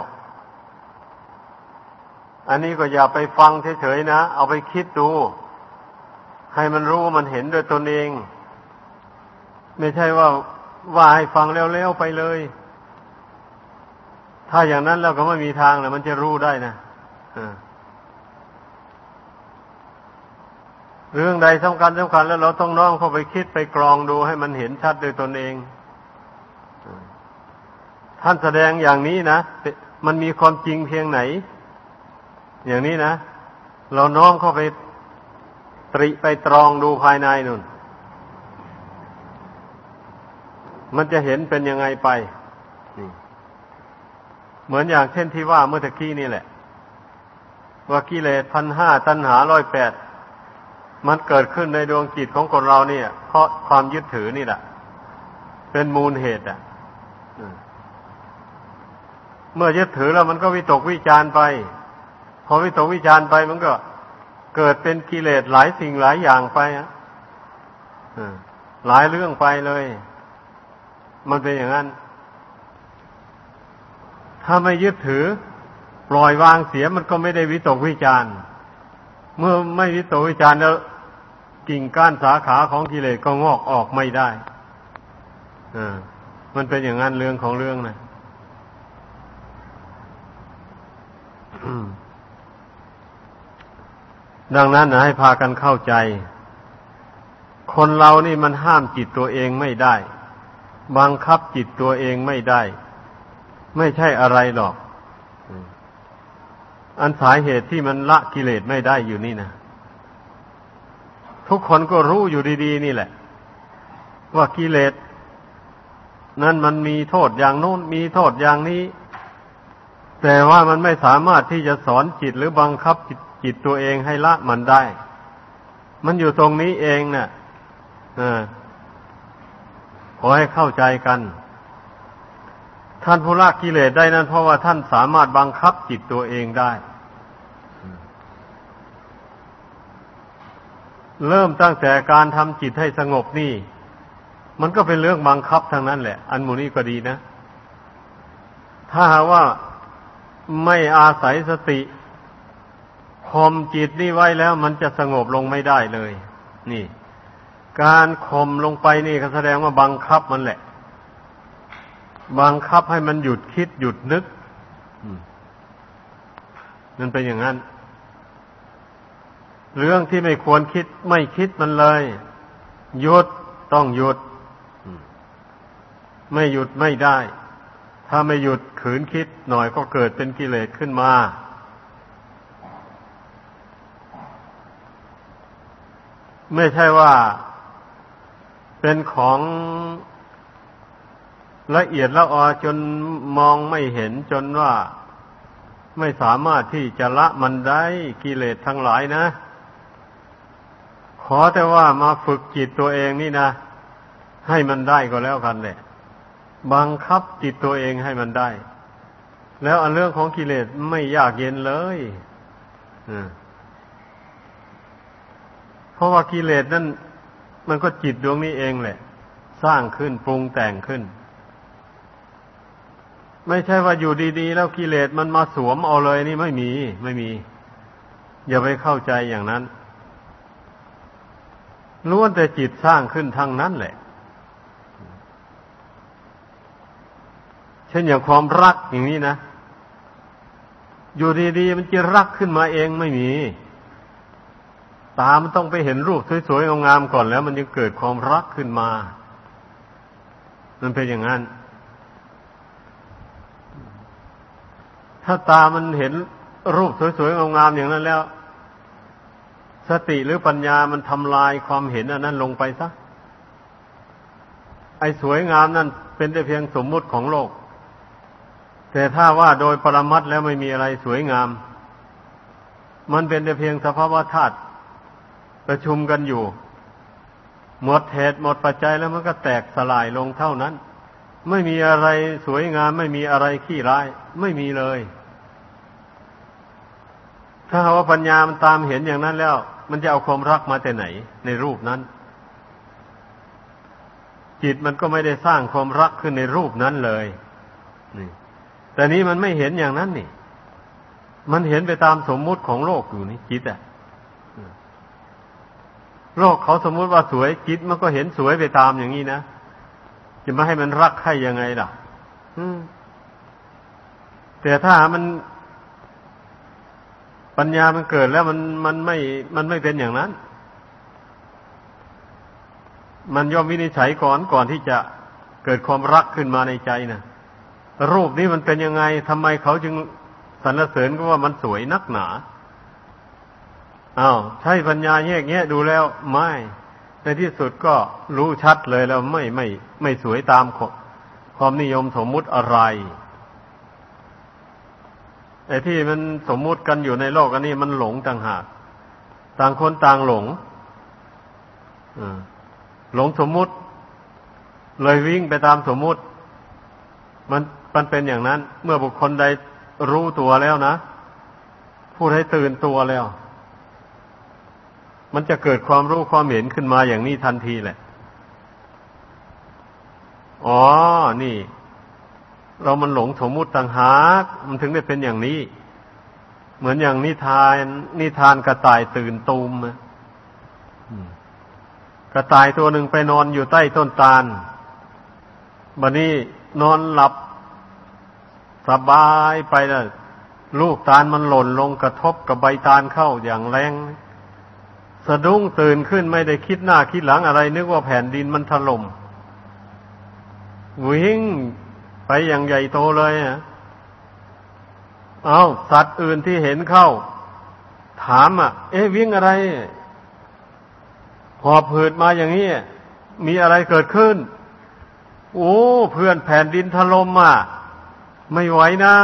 A: อันนี้ก็อย่าไปฟังเฉยๆนะ เอาไปคิดดู ให้มันรู้มันเห็นด้วยตนเอง ไม่ใช่ว่าว่าให้ฟังแล้วๆไปเลย ถ้าอย่างนั้นเราก็ไม่มีทางเลยมันจะรู้ได้นะเรื่องใดสำคัญสำคัญแล้วเราต้องน้อมเข้าไปคิดไปกรองดูให้มันเห็นชัดด้วยตนเอง ท่านแสดงอย่างนี้นะ มันมีความจริงเพียงไหน อย่างนี้นะ เราน้อมเข้าไปตริไปตรองดูภายในนุ่น มันจะเห็นเป็นยังไงไปเหมือนอย่างเช่นที่ว่าเมื่อตะกี้นี่แหละ ว่ากิเลสพันห้าตัณหาร้อยแปดมันเกิดขึ้นในดวงจิตของคนเราเนี่ย เพราะความยึดถือนี่แหละเป็นมูลเหตุอะเมื่อยึดถือแล้วมันก็วิตกวิจารไป อวิตกวิจารไปมันก็เกิดเป็นกิเลสหลายสิ่งหลายอย่างไปอะหลายเรื่องไปเลย มันเป็นอย่างนั้น ถ้าไม่ยึดถือ ปล่อยวางเสียมันก็ไม่ได้วิตกวิจารเมื่อไม่วิตกวิจารแล้วกิ่งก้านสาขาของกิเลสก็งอกออกไม่ได้อ่ามันเป็นอย่างนั้นเรื่องของเรื่องนะ ดังนั้นนะให้พากันเข้าใจ คนเรานี่มันห้ามจิตตัวเองไม่ได้ บังคับจิตตัวเองไม่ได้ ไม่ใช่อะไรหรอก อันสาเหตุที่มันละกิเลสไม่ได้อยู่นี่นะทุกคนก็รู้อยู่ดีๆนี่แหละ ว่ากิเลสนั้นมันมีโทษอย่างโน้นมีโทษอย่างนี้ แต่ว่ามันไม่สามารถที่จะสอนจิตหรือบังคับจิต จิตตัวเองให้ละมันได้ มันอยู่ตรงนี้เองเนะ่ะขอให้เข้าใจกัน ท่านผู้ละกิเลสได้นั้นเพราะว่าท่านสามารถบังคับจิตตัวเองได้ เริ่มตั้งแต่การทำจิตให้สงบนี่ มันก็เป็นเรื่องบังคับทางนั้นแหละ อันมูนี้ก็ดีนะ ถ้าหาว่าไม่อาศัยสติ ข่มจิตนี่ไว้แล้วมันจะสงบลงไม่ได้เลย นี่ การข่มลงไปนี่ก็แสดงว่าบังคับมันแหละ บังคับให้มันหยุดคิดหยุดนึกนั่นเป็นอย่างนั้น เรื่องที่ไม่ควรคิดไม่คิดมันเลยหยุดต้องหยุด ไม่หยุดไม่ได้ ถ้าไม่หยุดขืนคิดหน่อยก็เกิดเป็นกิเลสขึ้นมา ไม่ใช่ว่าเป็นของละเอียดละออจนมองไม่เห็นจนว่าไม่สามารถที่จะละมันได้กิเลสทั้งหลายนะ ขอแต่ว่ามาฝึกจิตตัวเองนี่นะ ให้มันได้ก็แล้วกันแหละบังคับจิตตัวเองให้มันได้ แล้วอันเรื่องของกิเลสไม่ยากเย็นเลย เพราะว่ากิเลสนั่นมันก็จิตดวงนี้เองแหละ สร้างขึ้นปรุงแต่งขึ้น ไม่ใช่ว่าอยู่ดีๆ แล้วกิเลสมันมาสวมเอาเลยนี่ไม่มี ไม่มี อย่าไปเข้าใจอย่างนั้นล้วนแต่จิตสร้างขึ้นทั้งนั้นแหละ เช่นอย่างความรักอย่างนี้นะ อยู่ดีๆมันจะรักขึ้นมาเองไม่มี ตามันต้องไปเห็นรูปสวยๆงามๆก่อนแล้วมันจะเกิดความรักขึ้นมา มันเป็นอย่างนั้น ถ้าตามันเห็นรูปสวยๆงามๆอย่างนั้นแล้ว สติหรือปัญญามันทำลายความเห็นอันนั้นลงไปซะ ไอ้สวยงามนั่นเป็นแต่เพียงสมมุติของโลก แต่ถ้าว่าโดยปรมัตแล้วไม่มีอะไรสวยงาม มันเป็นแต่เพียงสภาวะธาตุ ประชุมกันอยู่ หมดเหตุหมดปัจจัยแล้วมันก็แตกสลายลงเท่านั้น ไม่มีอะไรสวยงาม ไม่มีอะไรขี้ร้าย ไม่มีเลย ถ้าว่าปัญญามันตามเห็นอย่างนั้นแล้ว มันจะเอาความรักมาแต่ไหน ในรูปนั้น จิตมันก็ไม่ได้สร้างความรักขึ้นในรูปนั้นเลยนี่แต่นี้มันไม่เห็นอย่างนั้นนี่ มันเห็นไปตามสมมุติของโลกอยู่นี่จิตอะ โลกเขาสมมุติว่าสวยจิตมันก็เห็นสวยไปตามอย่างนี้นะจะมาให้มันรักใครยังไงล่ะแต่ถ้ามัน ปัญญามันเกิดแล้วมันมันไม่ มันไม่เป็นอย่างนั้น มันย่อมวินิจฉัยก่อนก่อนที่จะเกิดความรักขึ้นมาในใจนะรูปนี้มันเป็นยังไงทำไมเขาจึงสรรเสริญก็ว่ามันสวยนักหนา อา้าวใช่ปัญญาแยกแยะดูแล้วไม่ ในที่สุดก็รู้ชัดเลยแล้วไม่ไม่ไม่สวยตามความนิยมสมมุติอะไรไอ้ที่มันสมมุติกันอยู่ในโลกอันนี้มันหลงต่างหาก ต่างคนต่างหลงหลงสมมุติ เลยวิ่งไปตามสมมุติ มันมันเป็นอย่างนั้น เมื่อบุคคลใดรู้ตัวแล้วนะพูดให้ตื่นตัวแล้ว มันจะเกิดความรู้ความเห็นขึ้นมาอย่างนี้ทันทีแหละ อ๋อ นี่ เรามันหลงสมมุติต่างหากมันถึงได้เป็นอย่างนี้ เหมือนอย่างนิทาน นิทานกระต่ายตื่นตูมกระต่ายตัวหนึ่งไปนอนอยู่ใต้ต้นตาลบัดนี้นอนหลับสบายไปแล้วลูกตาลมันหล่นลงกระทบกับใบตาลเข้าอย่างแรง สะดุ้งตื่นขึ้นไม่ได้คิดหน้าคิดหลังอะไร นึกว่าแผ่นดินมันถล่มวิ่งไปอย่างใหญ่โตเลยอะเอาสัตว์อื่นที่เห็นเข้า ถามอะ เอ๊ะวิ่งอะไรหอบผืดมาอย่างนี้มีอะไรเกิดขึ้น โอ้ เพื่อนแผ่นดินถล่มอะ ไม่ไหวนะ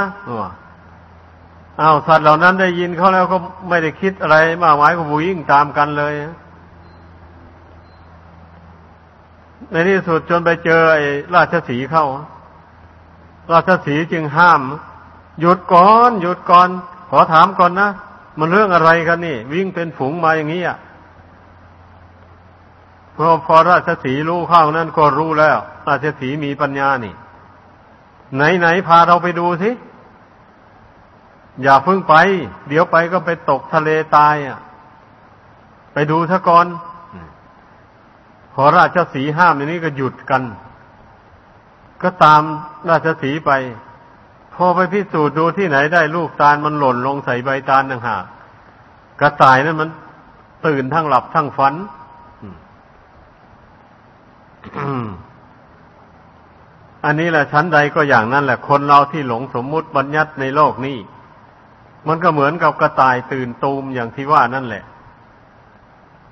A: อ้าวสัตว์เหล่านั้นได้ยินเขาแล้วก็ไม่ได้คิดอะไรมากมายก็วิ่งตามกันเลยในที่สุดจนไปเจอไอ้ราชสีเข้า ราชสีจึงห้าม หยุดก่อนหยุดก่อน ขอถามก่อนนะมันเรื่องอะไรกันนี่ วิ่งเป็นฝูงมาอย่างนี้อะพอพอราชสีรู้ข้าวนั้นก็รู้แล้ว ราชสีมีปัญญานี่ ไหนไหนพาเราไปดูสิ อย่าเพิ่งไป เดี๋ยวไปก็ไปตกทะเลตายอะ ไปดูซะก่อนพอราชสีห้ามอย่างนี้ก็หยุดกัน ก็ตามราชสีไป พอไปพิสูจน์ดูที่ไหนได้ลูกตาลมันหล่นลงใส่ใบตาลต่างหากกระต่ายนั้นมัน ตื่นทั้งหลับทั้งฝันอันนี้แหละชั้นใดก็อย่างนั้นแหละ คนเราที่หลงสมมุติบัญญัติในโลกนี้ มันก็เหมือนกับกระต่ายตื่นตูมอย่างที่ว่านั่นแหละ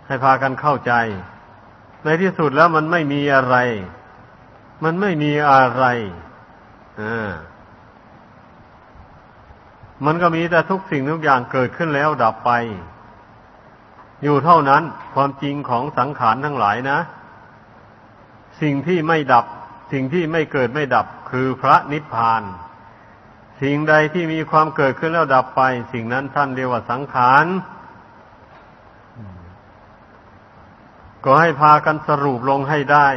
A: ให้พากันเข้าใจ ในที่สุดแล้วมันไม่มีอะไร มันไม่มีอะไรอ่ามันก็มีแต่ทุกสิ่งทุกอย่างเกิดขึ้นแล้วดับไป อยู่เท่านั้นความจริงของสังขารทั้งหลายนะ สิ่งที่ไม่ดับ สิ่งที่ไม่เกิดไม่ดับคือพระนิพพาน สิ่งใดที่มีความเกิดขึ้นแล้วดับไป สิ่งนั้นท่านเรียกว่าสังขารก็ให้พากันสรุปลงให้ได้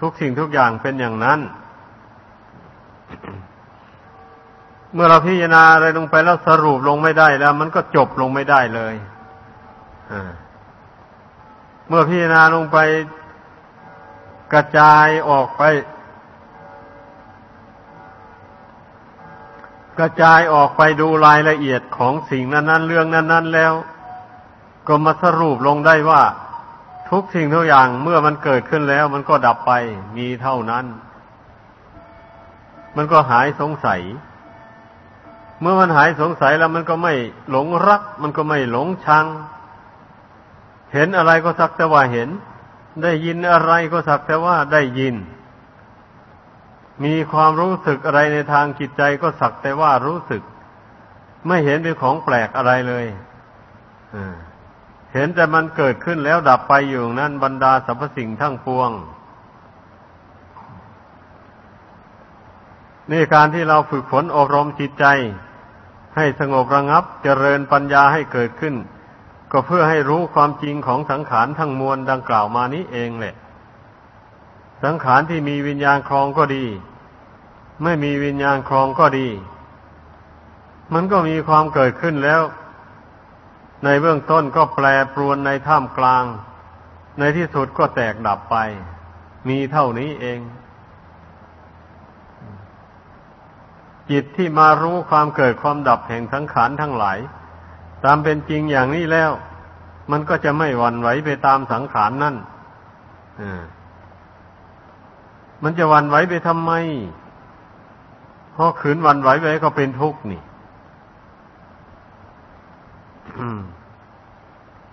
A: ทุกสิ่งทุกอย่างเป็นอย่างนั้น เมื่อเราพิจารณาอะไรลงไปแล้วสรุปลงไม่ได้แล้ว มันก็จบลงไม่ได้เลยเมื่อพิจารณาลงไปกระจายออกไป กระจายออกไปดูรายละเอียดของสิ่งนั้นๆ เรื่องนั้น ๆ แล้ว ก็มาสรุปลงได้ว่า ทุกสิ่งทุกอย่างเมื่อมันเกิดขึ้นแล้ว มันก็ดับไปมีเท่านั้น มันก็หายสงสัย เมื่อมันหายสงสัยแล้วมันก็ไม่หลงรัก มันก็ไม่หลงชัง เห็นอะไรก็สักแต่ว่าเห็น ได้ยินอะไรก็สักแต่ว่าได้ยิน มีความรู้สึกอะไรในทางจิตใจก็สักแต่ว่ารู้สึก ไม่เห็นเป็นของแปลกอะไรเลยเห็นแต่มันเกิดขึ้นแล้วดับไปอยู่นั้นบรรดาสรรพสิ่งทั้งปวง นี่การที่เราฝึกฝนอบรมจิตใจ ให้สงบระงับเจริญปัญญาให้เกิดขึ้น ก็เพื่อให้รู้ความจริงของสังขารทั้งมวลดังกล่าวมานี้เองแหละ สังขารที่มีวิญญาณครองก็ดี ไม่มีวิญญาณครองก็ดี มันก็มีความเกิดขึ้นแล้ว ในเบื้องต้นก็แปรปรวนในท่ามกลาง ในที่สุดก็แตกดับไป มีเท่านี้เอง จิตที่มารู้ความเกิดความดับแห่งสังขารทั้งหลาย ตามเป็นจริงอย่างนี้แล้ว มันก็จะไม่หวั่นไหวไปตามสังขารนนั่น มันจะวันไหวไปทำไมเพราะขืนวันไหวไปก็เป็นทุกข์นี่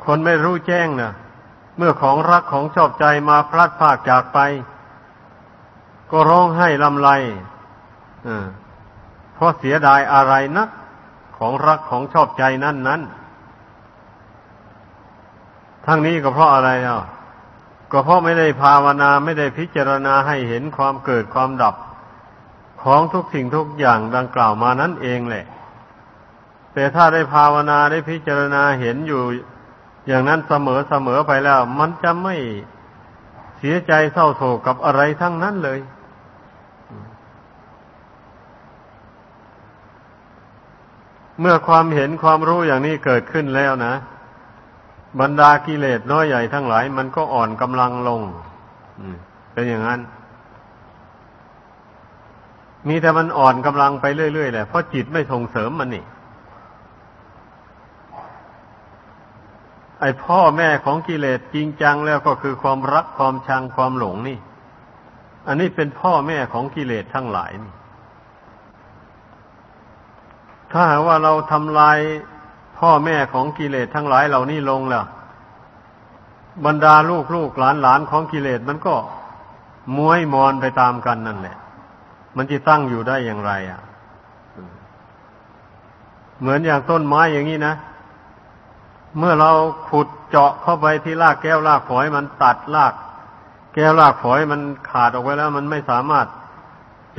A: คนไม่รู้แจ้งนะเมื่อของรักของชอบใจมาพลัดพากจากไป ก็ร้องไห้ลำไรเพราะเสียดายอะไรนัก ของรักของชอบใจนั่นนั้นทั้งนี้ก็เพราะอะไรอะ ก็เพราะไม่ได้ภาวนาไม่ได้พิจารณาให้เห็นความเกิดความดับของทุกสิ่งทุกอย่างดังกล่าวมานั่นเองแหละ แต่ถ้าได้ภาวนาได้พิจารณาเห็นอยู่ อย่างนั้นเสมอเสมอไปแล้ว มันจะไม่เสียใจเศร้าโศกกับอะไรทั้งนั้นเลย เมื่อความเห็นความรู้อย่างนี้เกิดขึ้นแล้วนะ บรรดากิเลสน้อยใหญ่ทั้งหลาย มันก็อ่อนกำลังลงเป็นอย่างนั้น มีแต่มันอ่อนกำลังไปเรื่อยๆแหละเพราะจิตไม่ส่งเสริมมันนี่ ไอพ่อแม่ของกิเลสจริงจังแล้วก็คือความรักความชังความหลงนี่ อันนี้เป็นพ่อแม่ของกิเลสทั้งหลายนี่ถ้าหากว่าเราทำลาย พ่อแม่ของกิเลสทั้งหลายเหล่านี้ลงแล้วบรรดาลูกลูกหลานหลานของกิเลสมันก็ม้วยมอนไปตามกันนั่นแหละ มันจะตั้งอยู่ได้อย่างไรอะ เหมือนอย่างต้นไม้อย่างนี้นะ เมื่อเราขุดเจาะเข้าไปที่รากแก้วรากฝอยมันตัดราก แก้วรากฝอยมันขาดออกไปแล้ว มันไม่สามารถ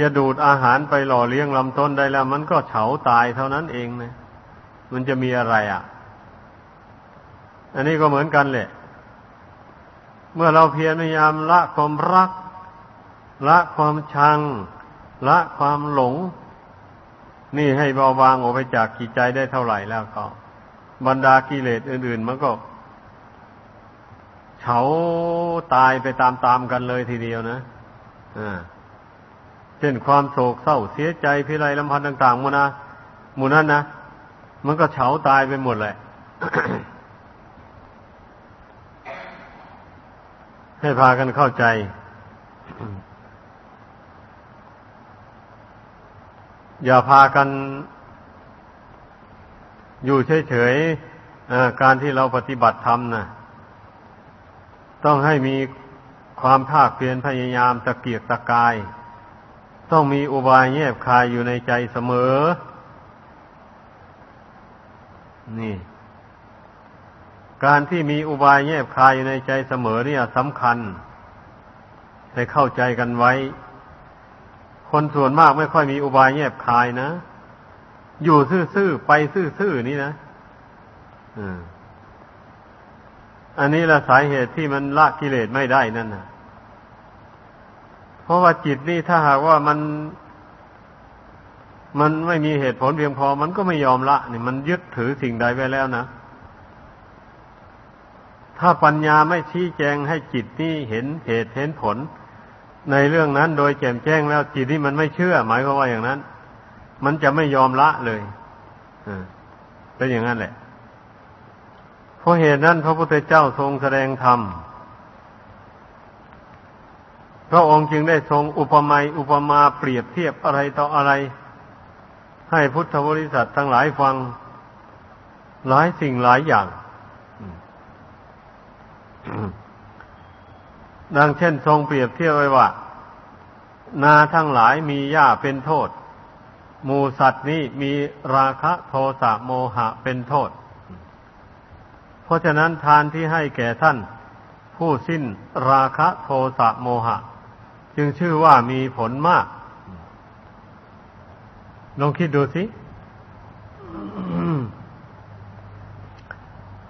A: จะดูดอาหารไปหล่อเลี้ยงลำต้นได้แล้ว มันก็เฉาตายเท่านั้นเองนะ มันจะมีอะไรอะ อันนี้ก็เหมือนกันแหละ เมื่อเราเพียรพยายามละความรัก ละความชัง ละความหลง นี่ให้เบาบางออกไปจากกิจใจได้เท่าไหร่แล้วก็ บรรดากิเลสอื่น ๆ มันก็เฉาตายไปตามๆกันเลยทีเดียวนะอ่าเช่นความโศกเศร้าเสียใจพิไรลำพันธ์ต่างๆมูนะมูนั้นนะ มันก็เฉาตายไปหมดแหละให้พากันเข้าใจ อย่าพากันอยู่เฉยๆการที่เราปฏิบัติธรรมนะต้องให้มีความภาคเพียรพยายามตะเกียกตะกาย ต้องมีอุบายแยบคายอยู่ในใจเสมอ นี่ การที่มีอุบายแยบคายอยู่ในใจเสมอเนี่ยสำคัญให้เข้าใจกันไว้ คนส่วนมากไม่ค่อยมีอุบายแยบคายนะ อยู่ซื่อๆไปซื่อๆนี่นะอันนี้ละสาเหตุที่มันละกิเลสไม่ได้นั่นนะเพราะว่าจิตนี่ถ้าหากว่ามัน มันไม่มีเหตุผลเพียงพอ มันก็ไม่ยอมละนี่มันยึดถือสิ่งใดไว้แล้วนะ ถ้าปัญญาไม่ชี้แจงให้จิตนี่เห็นเหตุเห็นผล ในเรื่องนั้นโดยแจ่มแจ้งแล้วจิตนี่มันไม่เชื่อ หมายความว่าอย่างนั้น มันจะไม่ยอมละเลยเป็นอย่างนั้นแหละ เพราะเหตุนั้นพระพุทธเจ้าทรงแสดงธรรมพระองค์จึงได้ทรงอุปมาอุปมาเปรียบเทียบอะไรต่ออะไร ให้พุทธบริษัททั้งหลายฟังหลายสิ่งหลายอย่าง ดังเช่นทรงเปรียบเทียบไว้ว่า นาทั้งหลายมีหญ้าเป็นโทษ หมูสัตว์นี้มีราคะโทสะโมหะเป็นโทษ เพราะฉะนั้นทานที่ให้แก่ท่าน ผู้สิ้นราคะโทสะโมหะ จึงชื่อว่ามีผลมาก ลองคิดดูสิ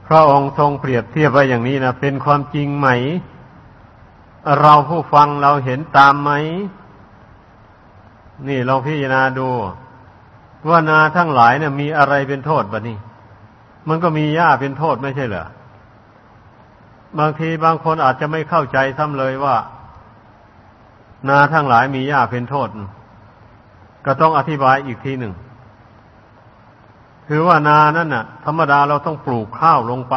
A: พระองค์ทรงเปรียบเทียบไว้อย่างนี้นะเป็นความจริงไหม เราผู้ฟังเราเห็นตามไหม นี่เราพิจารณาดู ว่านาทั้งหลายเนี่ยมีอะไรเป็นโทษบะนี่มันก็มีหญ้าเป็นโทษไม่ใช่เหรอ บางทีบางคนอาจจะไม่เข้าใจซ้ำเลยว่า นาทั้งหลายมีหญ้าเป็นโทษ ก็ต้องอธิบายอีกทีหนึ่ง คือว่านานั่นน่ะ ธรรมดาเราต้องปลูกข้าวลงไป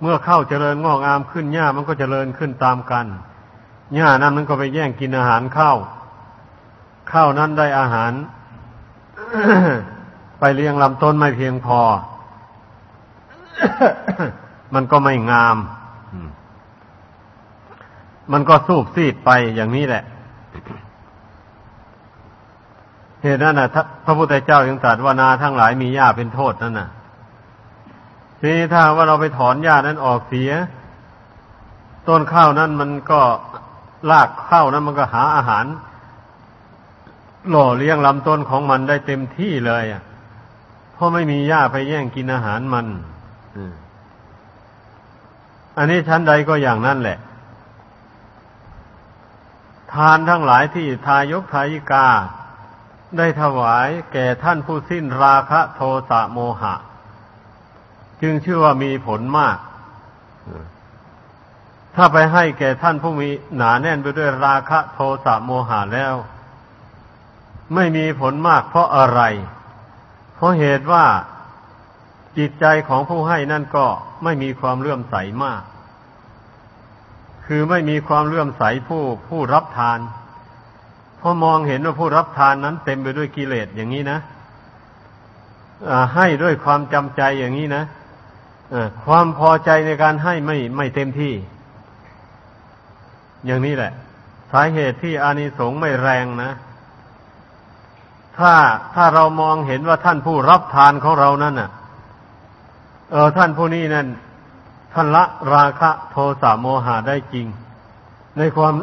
A: เมื่อข้าวเจริญงอกงามขึ้นหญ้ามันก็เจริญขึ้นตามกันหญ้านั้นมันก็ไปแย่งกินอาหารข้าวข้าวนั้นได้อาหาร ไปเลี้ยงลำต้นไม่เพียงพอ มันก็ไม่งาม มันก็สูบซีดไปอย่างนี้แหละ เหตุนั้นนะพระพุทธเจ้ายังตรัสว่านาทั้งหลายมีหญ้าเป็นโทษนั่นน่ะทีนี้ถ้าว่าเราไปถอนหญ้านั้นออกเสีย ต้นข้าวนั้นมันก็ลากข้าวนั้นมันก็หาอาหาร หล่อเลี้ยงลำต้นของมันได้เต็มที่เลยอะเพราะไม่มีหญ้าไปแย่งกินอาหารมันอันนี้ชั้นใดก็อย่างนั้นแหละ ทานทั้งหลายที่ทายกทายิกา ได้ถวายแก่ท่านผู้สิ้นราคะโทสะโมหะ จึงชื่อว่ามีผลมาก ถ้าไปให้แก่ท่านผู้มีหนาแน่นไปด้วยราคะโทสะโมหะแล้ว ไม่มีผลมากเพราะอะไร เพราะเหตุว่าจิตใจของผู้ให้นั่นก็ไม่มีความเลื่อมใสมาก คือไม่มีความเลื่อมใสผู้ผู้รับทาน เพราะมองเห็นว่าผู้รับทานนั้นเต็มไปด้วยกิเลสอย่างนี้นะให้ด้วยความจำใจอย่างนี้นะความพอใจในการให้ไม่ไม่เต็มที่ อย่างนี้แหละ สาเหตุที่อานิสงส์ไม่แรงนะ ถ้าถ้าเรามองเห็นว่าท่านผู้รับทานของเรานั่นน่ะ เออท่านผู้นี้นั่นท่านละราคะโทสะโมหะได้จริง ในความ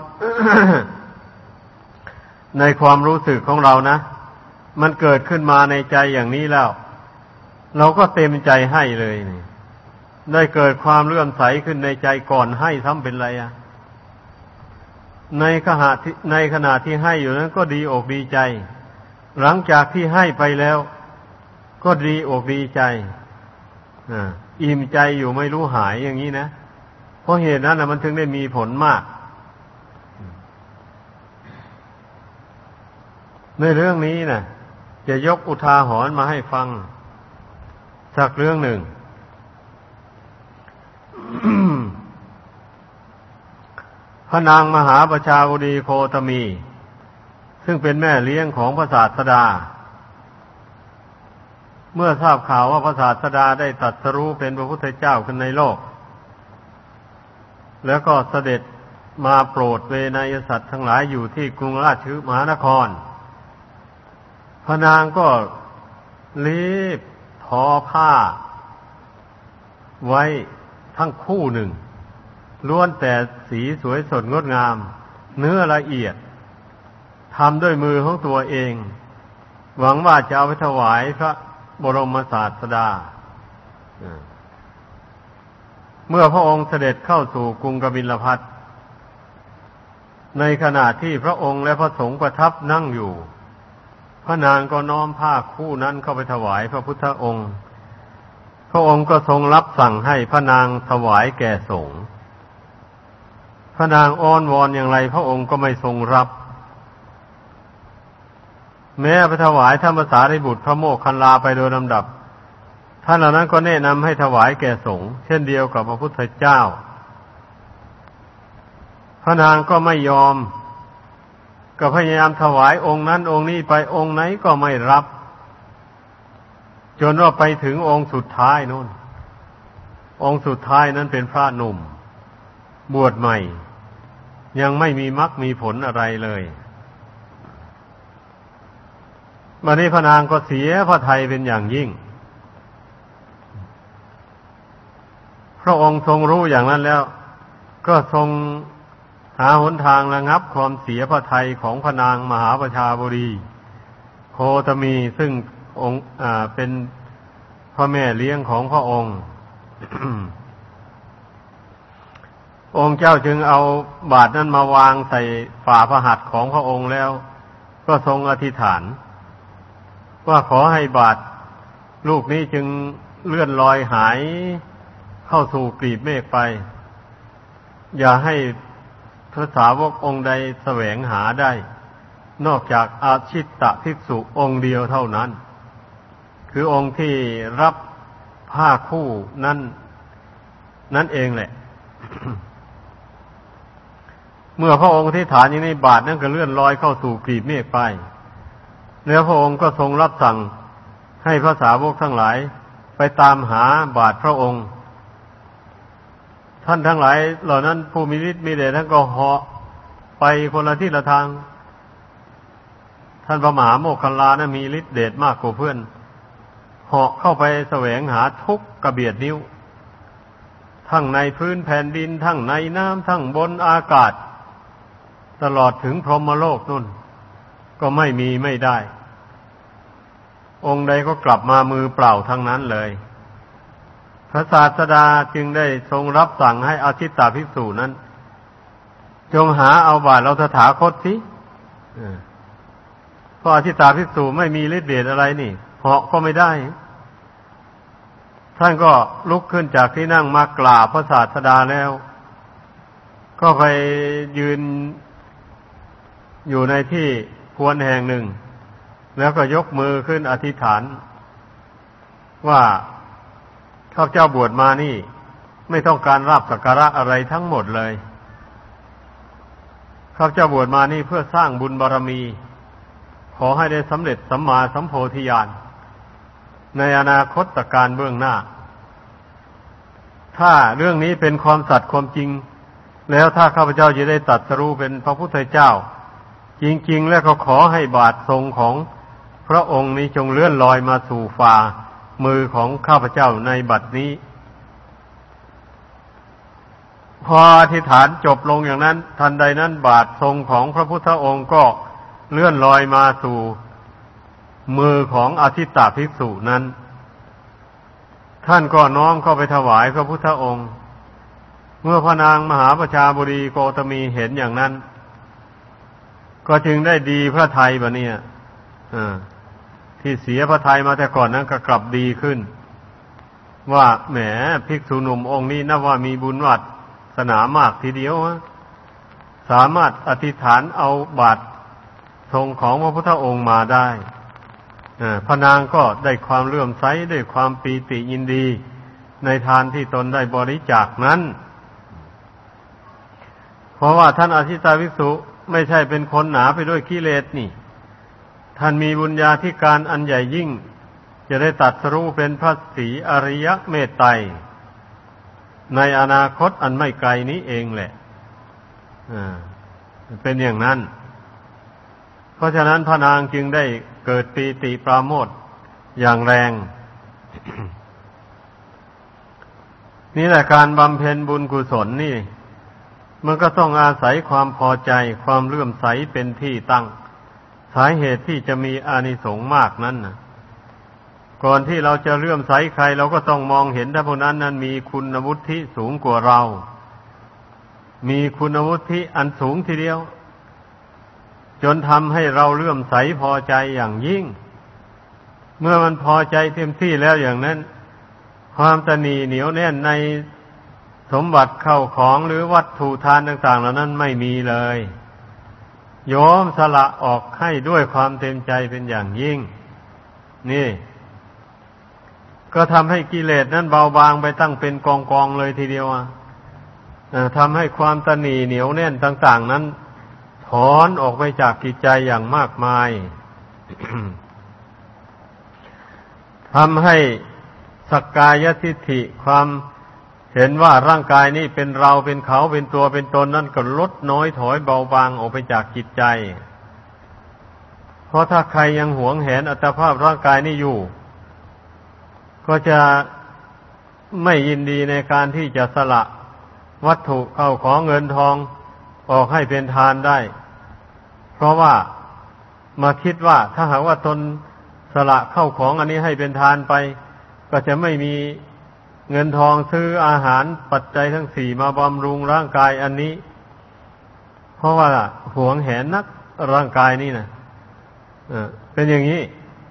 A: ในความรู้สึกของเรานะ มันเกิดขึ้นมาในใจอย่างนี้แล้ว เราก็เต็มใจให้เลยนี่ได้เกิดความเลื่อมใสขึ้นในใจก่อนให้ทำเป็นไรอะในขณะที่ในขณะที่ให้อยู่นั้นก็ดีอกดีใจ หลังจากที่ให้ไปแล้ว ก็ดีอกดีใจอ่าอิ่มใจอยู่ไม่รู้หายอย่างนี้นะเพราะเหตุนั้นนะมันถึงได้มีผลมาก ในเรื่องนี้นะจะยกอุทาหรณ์มาให้ฟัง สักเรื่องหนึ่ง พระนางมหาประชาวดีโคตมี ซึ่งเป็นแม่เลี้ยงของพระศาสดา เมื่อทราบข่าวว่าพระศาสดาได้ตัดสรู้เป็นพระพุทธเจ้าขึ้นในโลก แล้วก็เสด็จมาโปรดเวนยสัตว์ทั้งหลายอยู่ที่กรุงราชมหานคร พระนางก็รีบทอผ้า ไว้ทั้งคู่หนึ่งล้วนแต่สีสวยสดงดงาม เนื้อละเอียดทำด้วยมือของตัวเอง หวังว่าจะเอาไปถวายพระบรมศาสดา เมื่อพระองค์เสด็จเข้าสู่กรุงกบิลพัทในขณะที่พระองค์และพระสงฆ์ประทับนั่งอยู่ พระนางก็น้อมผ้าคู่นั้นเข้าไปถวายพระพุทธองค์ พระองค์ก็ทรงรับสั่งให้พระนางถวายแก่สงฆ์พระนางอ้อนวอนอย่างไร พระองค์ก็ไม่ทรงรับ แม้ไปถวายธรรมสารีบุตรพระโมคคันลาไปโดยลำดับ ท่านเหล่านั้นก็แนะนำให้ถวายแก่สงฆ์เช่นเดียวกับพระพุทธเจ้า พระนางก็ไม่ยอม ก็พยายามถวายองค์นั้น องค์นี้ไปองค์ไหนก็ไม่รับ จนว่าไปถึงองค์สุดท้ายนู่น องค์สุดท้ายนั้นเป็นพระหนุ่ม บวชใหม่ ยังไม่มีมรรคมีผลอะไรเลยมานี้พระนางก็เสียพระไทยเป็นอย่างยิ่ง พระองค์ทรงรู้อย่างนั้นแล้ว ก็ทรง หาหนทางระงับความเสียพระไทยของพระนางมหาประชาบุรี โคตมีซึ่งองค์เป็นพ่อแม่เลี้ยงของพระองค์ องค์เจ้าจึงเอาบาทนั้นมาวางใส่ฝ่าพระหัตถ์ของพระองค์แล้ว ก็ทรงอธิษฐาน ว่าขอให้บาทลูกนี้จึงเลื่อนลอยหายเข้าสู่กลีบเมฆไป อย่าให้ พระสาวกองค์ใดแสวงหาได้ นอกจากอาชิตตะภิกษุองค์เดียวเท่านั้น คือองค์ที่รับผ้าคู่นั่นนั่นเองแหละ เมื่อพระองค์ที่ฐานอย่างนี้บาทนั่นก็เลื่อนลอยเข้าสู่กลีบเมฆไปแล้วพระองค์ก็ทรงรับสั่งให้พระสาวกทั้งหลาย ไปตามหาบาทพระองค์ ท่านทั้งหลาย เหล่านั้นผู้มีฤทธิ์มีเดชท่านก็เหาะไปคนละที่ละทาง ท่านพระมหาโมคคัลลานะมีฤทธิ์เดชมากกว่าเพื่อนเหาะเข้าไปแสวงหาทุกกระเบียดนิ้ว ทั้งในพื้นแผ่นดิน ทั้งในน้ำทั้งบนอากาศ ตลอดถึงพรหมโลกนุ่น ก็ไม่มีไม่ได้ องค์ใดก็กลับมามือเปล่าทั้งนั้นเลย พระศาสดาจึงได้ทรงรับสั่งให้อาทิตตาภิกษุนั้น จงหาเอาบาทเราสถาคตสิเพราะอาทิตตาภิกษุไม่มีฤทธิ์เดชอะไรนี่เหาะก็ไม่ได้ ท่านก็ลุกขึ้นจากที่นั่งมากราบพระศาสดาแล้ว ก็ไปยืนอยู่ในที่ควรแห่งหนึ่ง แล้วก็ยกมือขึ้นอธิษฐาน ว่า ข้าเจ้าบวชมานี่ ไม่ต้องการราบสักการะอะไรทั้งหมดเลยข้าเจ้าบวชมานี่เพื่อสร้างบุญบารรมี ขอให้ได้สำเร็จสัมมาสัมโพธิญาณในอนาคตการเบื้องหน้า ถ้าเรื่องนี้เป็นความสัตย์ความจริง แล้วถ้าข้าพเจ้าจะได้ตัดสรู้เป็นพระพุทธเจ้า จริง ๆ แล้วก็ขอให้บาททรงของพระองค์นี้จงเลื่อนลอยมาสู่ฟ้า มือของข้าพเจ้าในบัดนี้ พออธิษฐานจบลงอย่างนั้น ทันใดนั้นบาททรงของพระพุทธองค์ก็เลื่อนลอยมาสู่ มือของอธิตาภิกษุนั้น ท่านก็น้อมเข้าไปถวายพระพุทธองค์ เมื่อพระนางมหาประชาบุรีโกตมีเห็นอย่างนั้น ก็จึงได้ดีพระไทยบะเนี่ย ที่เสียพระทัยมาแต่ก่อนนั้นก็กลับดีขึ้น ว่าแหมภิกษุหนุ่มองค์นี้นับว่ามีบุญวัดสนามากทีเดียวสามารถอธิษฐานเอาบาตรทรงของพระพุทธองค์มาได้พระนางก็ได้ความเลื่อมใสด้วยความปีติยินดี ในทานที่ตนได้บริจาคนั้น เพราะว่าท่านอธิตาวิสุไม่ใช่เป็นคนหนาไปด้วยกิเลสนี่ ท่านมีบุญญาธิการอันใหญ่ยิ่ง จะได้ตัดสรู้เป็นพระสีอริยเมตไตรในอนาคตอันไม่ไกลนี้เองแหละเป็นอย่างนั้น เพราะฉะนั้นพระนางจึงได้เกิดปีติปราโมทอย่างแรง นี่แหละการบำเพ็ญบุญกุศลนี่ มันก็ต้องอาศัยความพอใจความเลื่อมใสเป็นที่ตั้ง สาเหตุที่จะมีอานิสงส์มากนั้นนะก่อนที่เราจะเลื่อมใสใคร เราก็ต้องมองเห็นถ้าผู้นั้นนั้นมีคุณวุฒิสูงกว่าเรา มีคุณวุฒิอันสูงทีเดียว จนทำให้เราเลื่อมใสพอใจอย่างยิ่ง เมื่อมันพอใจเต็มที่แล้วอย่างนั้น ความตนีเหนียวแน่นในสมบัติเข้าของหรือวัตถุทานต่าง ๆ เหล่านั้นไม่มีเลย ยอมสละออกให้ด้วยความเต็มใจเป็นอย่างยิ่ง นี่ ก็ทำให้กิเลสนั้นเบาบางไปตั้งเป็นกองกองเลยทีเดียวอะทำให้ความตนีเหนียวแน่นต่าง ๆ นั้น ถอนออกไปจากกิจใจอย่างมากมายทำให้สักกายทิฏฐิความ เห็นว่าร่างกายนี้เป็นเราเป็นเขาเป็นตัวเป็นตนนั่นก็ลดน้อยถอยเบาบางออกไปจากจิตใจ เพราะถ้าใครยังหวงแหนอัตภาพร่างกายนี้อยู่ ก็จะไม่ยินดีในการที่จะสละวัตถุเข้าของเงินทองออกให้เป็นทานได้ เพราะว่ามาคิดว่าถ้าหากว่าตนสละเข้าของอันนี้ให้เป็นทานไป ก็จะไม่มี เงินทองซื้ออาหารปัจจัยทั้งสี่มาบำรุงร่างกายอันนี้ เพราะว่าหวงแหนนักร่างกายนี่นะเป็นอย่างนี้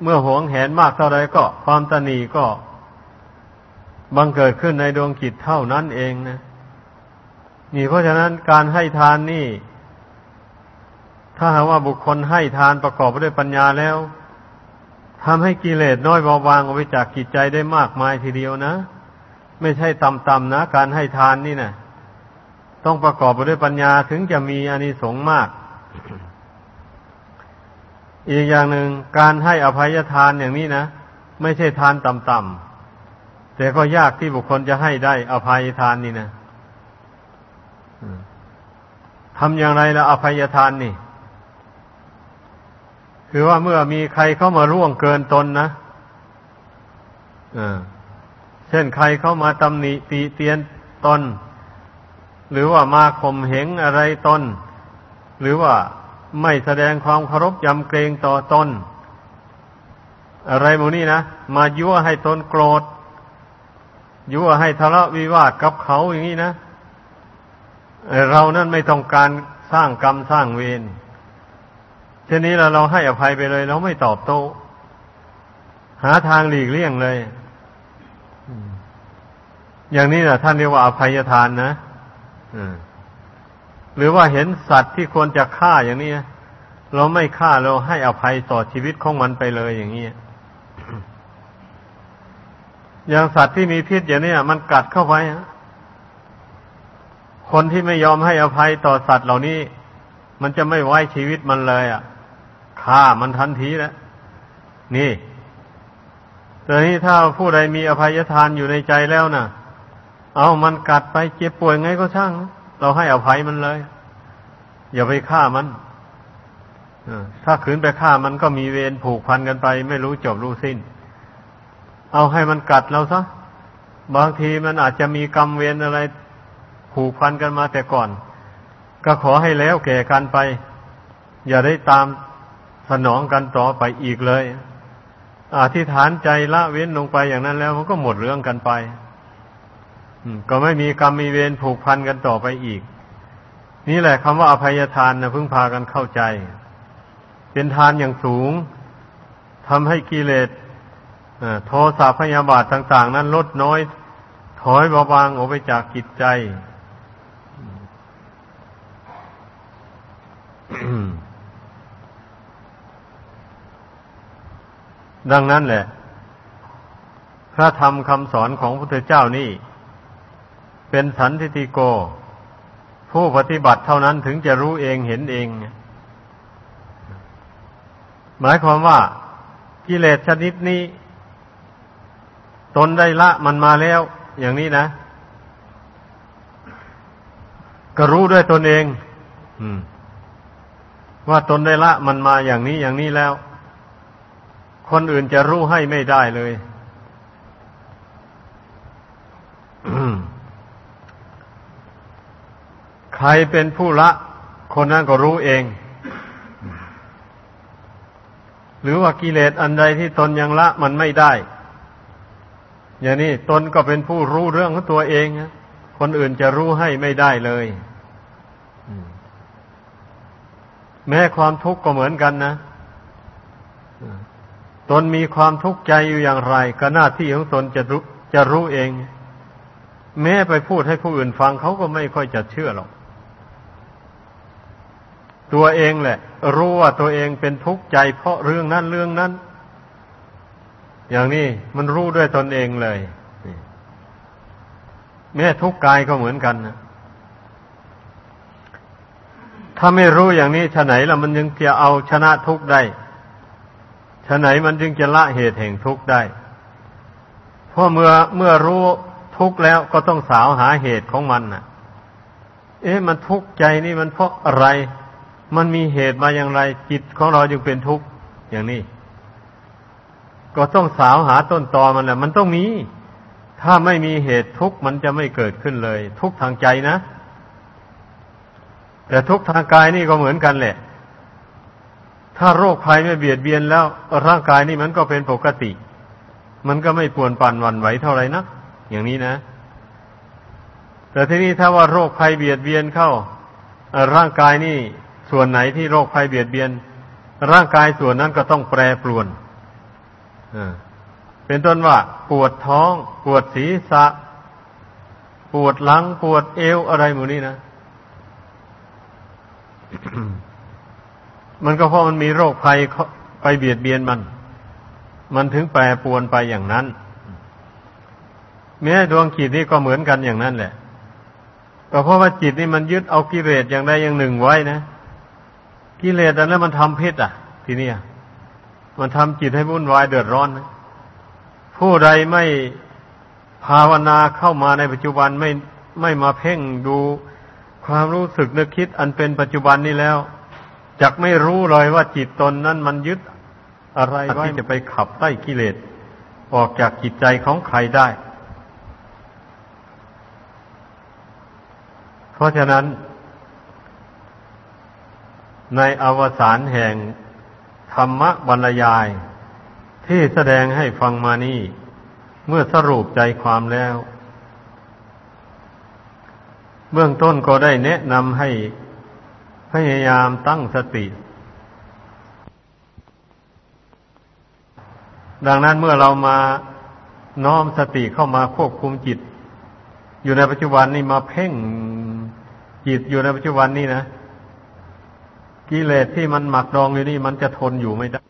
A: เมื่อหวงแหนมากเท่าไรก็ความตนีก็บังเกิดขึ้นในดวงจิตเท่านั้นเองนะนี่เพราะฉะนั้นการให้ทานนี่ ถ้าหากว่าบุคคลให้ทานประกอบด้วยปัญญาแล้วทำให้กิเลสน้อยเบาบางออกไปจากจิตใจได้มากมายทีเดียวนะ ไม่ใช่ต่ำๆนะ การให้ทานนี่นะต้องประกอบไปด้วยปัญญาถึงจะมีอานิสงส์มาก อีกอย่างหนึ่งการให้อภัยทานอย่างนี้นะไม่ใช่ทานต่ำๆแต่ก็ยากที่บุคคลจะให้ได้อภัยทานนี่นะทำอย่างไรละอภัยทานนี่ คือว่าเมื่อมีใครเข้ามาร่วงเกินตนนะอ่า เช่นใครเข้ามาตำหนิตีเตียนตน หรือว่ามาข่มเหงอะไรตน หรือว่าไม่แสดงความเคารพยำเกรงต่อตน อะไรโมนี่นะ มายั่วให้ตนโกรธ ยั่วให้ทะเลาะวิวาทกับเขาอย่างนี้นะ เรานั่นไม่ต้องการสร้างกรรมสร้างเวรเช่นนี้เราเราให้อภัยไปเลย เราไม่ตอบโต้หาทางหลีกเลี่ยงเลย อย่างนี้นะท่านเรียกว่าอภัยทานนะหรือว่าเห็นสัตว์ที่ควรจะฆ่าอย่างนี้เราไม่ฆ่าเราให้อภัยต่อชีวิตของมันไปเลยอย่างนี้อย่างสัตว์ที่มีพิษอย่างนี้มันกัดเข้าไปคนที่ไม่ยอมให้อภัยต่อสัตว์เหล่านี้ มันจะไม่ไว้ชีวิตมันเลย อะฆ่ามันทันทีแล้วนี่แต่นี้ถ้าผู้ใดมีอภัยทานอยู่ในใจแล้วนะ่ะ เอามันกัดไปเจ็บป่วยไงก็ช่าง เราให้อภัยมันเลย อย่าไปฆ่ามันถ้าขืนไปฆ่ามันก็มีเวรผูกพันกันไป ไม่รู้จบรู้สิ้น เอาให้มันกัดเราซะบางทีมันอาจจะมีกรรมเวรอะไร ผูกพันกันมาแต่ก่อน ก็ขอให้แล้วแก่กันไป อย่าได้ตามสนองกันต่อไปอีกเลยอธิษฐานใจละเว้นลงไปอย่างนั้นแล้วมันก็หมดเรื่องกันไป ก็ไม่มีกรรมมีเวรผูกพันกันต่อไปอีก นี่แหละคำว่าอภัยทานนะเพิ่งพากันเข้าใจ เป็นทานอย่างสูงทำให้กิเลสโทสะพยาบาทต่าง ๆ นั้นลดน้อย ถอยเบาบางออกไปจากจิตใจดังนั้นแหละ พระธรรมคำสอนของพระพุทธเจ้านี่ เป็นสันทิติโก ผู้ปฏิบัติเท่านั้นถึงจะรู้เองเห็นเอง หมายความว่ากิเลสชนิดนี้ ตนได้ละมันมาแล้ว อย่างนี้นะก็รู้ด้วยตนเองว่าตนได้ละมันมาอย่างนี้อย่างนี้แล้ว คนอื่นจะรู้ให้ไม่ได้เลยใครเป็นผู้ละ คนนั้นก็รู้เอง หรือว่ากิเลสอันใดที่ตนยังละมันไม่ได้ อย่างนี้ตนก็เป็นผู้รู้เรื่องของตัวเอง คนอื่นจะรู้ให้ไม่ได้เลย แม้ความทุกข์ก็เหมือนกันนะตนมีความทุกข์ใจอยู่อย่างไร ก็หน้าที่ของตนจะรู้จะรู้เอง แม้ไปพูดให้ผู้อื่นฟังเขาก็ไม่ค่อยจะเชื่อหรอก ตัวเองแหละ รู้ว่าตัวเองเป็นทุกข์ใจ เพราะเรื่องนั้นเรื่องนั้น อย่างนี้มันรู้ด้วยตนเองเลยแม้ทุกข์กายก็เหมือนกันนะถ้าไม่รู้อย่างนี้ฉะไหนล่ะมันยังจะเอาชนะทุกข์ได้ฉะไหนมันจึงจะละเหตุแห่งทุกข์ได้ เพราะเมื่อเมื่อรู้ทุกข์แล้วก็ต้องสาวหาเหตุของมันน่ะ เอ๊ะมันทุกข์ใจนี่มันเพราะอะไร มันมีเหตุมาอย่างไร จิตของเราจึงเป็นทุกข์อย่างนี้ ก็ต้องสาวหาต้นตอมันแหละ มันต้องมี ถ้าไม่มีเหตุทุกข์มันจะไม่เกิดขึ้นเลย ทุกข์ทางใจนะแต่ทุกข์ทางกายนี่ก็เหมือนกันแหละ ถ้าโรคภัยไม่เบียดเบียนแล้ว ร่างกายนี่มันก็เป็นปกติ มันก็ไม่ปวนปั่นวันไหวเท่าไหร่นักอย่างนี้นะ แต่ทีนี้ถ้าว่าโรคภัยเบียดเบียนเข้าร่างกายนี่ ส่วนไหนที่โรคภัยเบียดเบียน ร่างกายส่วนนั้นก็ต้องแปรปรวนเป็นต้นว่า ปวดท้อง ปวดศีรษะ ปวดหลัง ปวดเอวอะไรหมู่นี้นะมันก็เพราะมันมีโรคภัยไปเบียดเบียนมัน มันถึงแปรปวนไปอย่างนั้น แม้ดวงจิตนี่ก็เหมือนกันอย่างนั้นแหละก็เพราะว่าจิตนี่มันยึดเอากิเลสอย่างใดอย่างหนึ่งไว้นะ กิเลสอันนั้นมันทำพิษอะ ทีนี้มันทำจิตให้วุ่นวายเดือดร้อนนะผู้ใดไม่ภาวนาเข้ามาในปัจจุบันไม่ไม่มาเพ่งดูความรู้สึกนึกคิด อันเป็นปัจจุบันนี้แล้วจักไม่รู้เลยว่าจิตตนนั้นมันยึดอะไรไว้จะไปขับไล่กิเลสออกจากจิตใจของใครได้ เพราะฉะนั้น ในอวสานแห่งธรรมบรรยาย ที่แสดงให้ฟังมานี่ เมื่อสรุปใจความแล้ว เบื้องต้นก็ได้แนะนำให้พยายามตั้งสติ ดังนั้นเมื่อเรามาน้อมสติเข้ามาควบคุมจิต อยู่ในปัจจุบันนี้มาเพ่งจิตอยู่ในปัจจุบันนี้นะ กิเลสที่มันหมักดองอยู่นี่มันจะทนอยู่ไม่ได้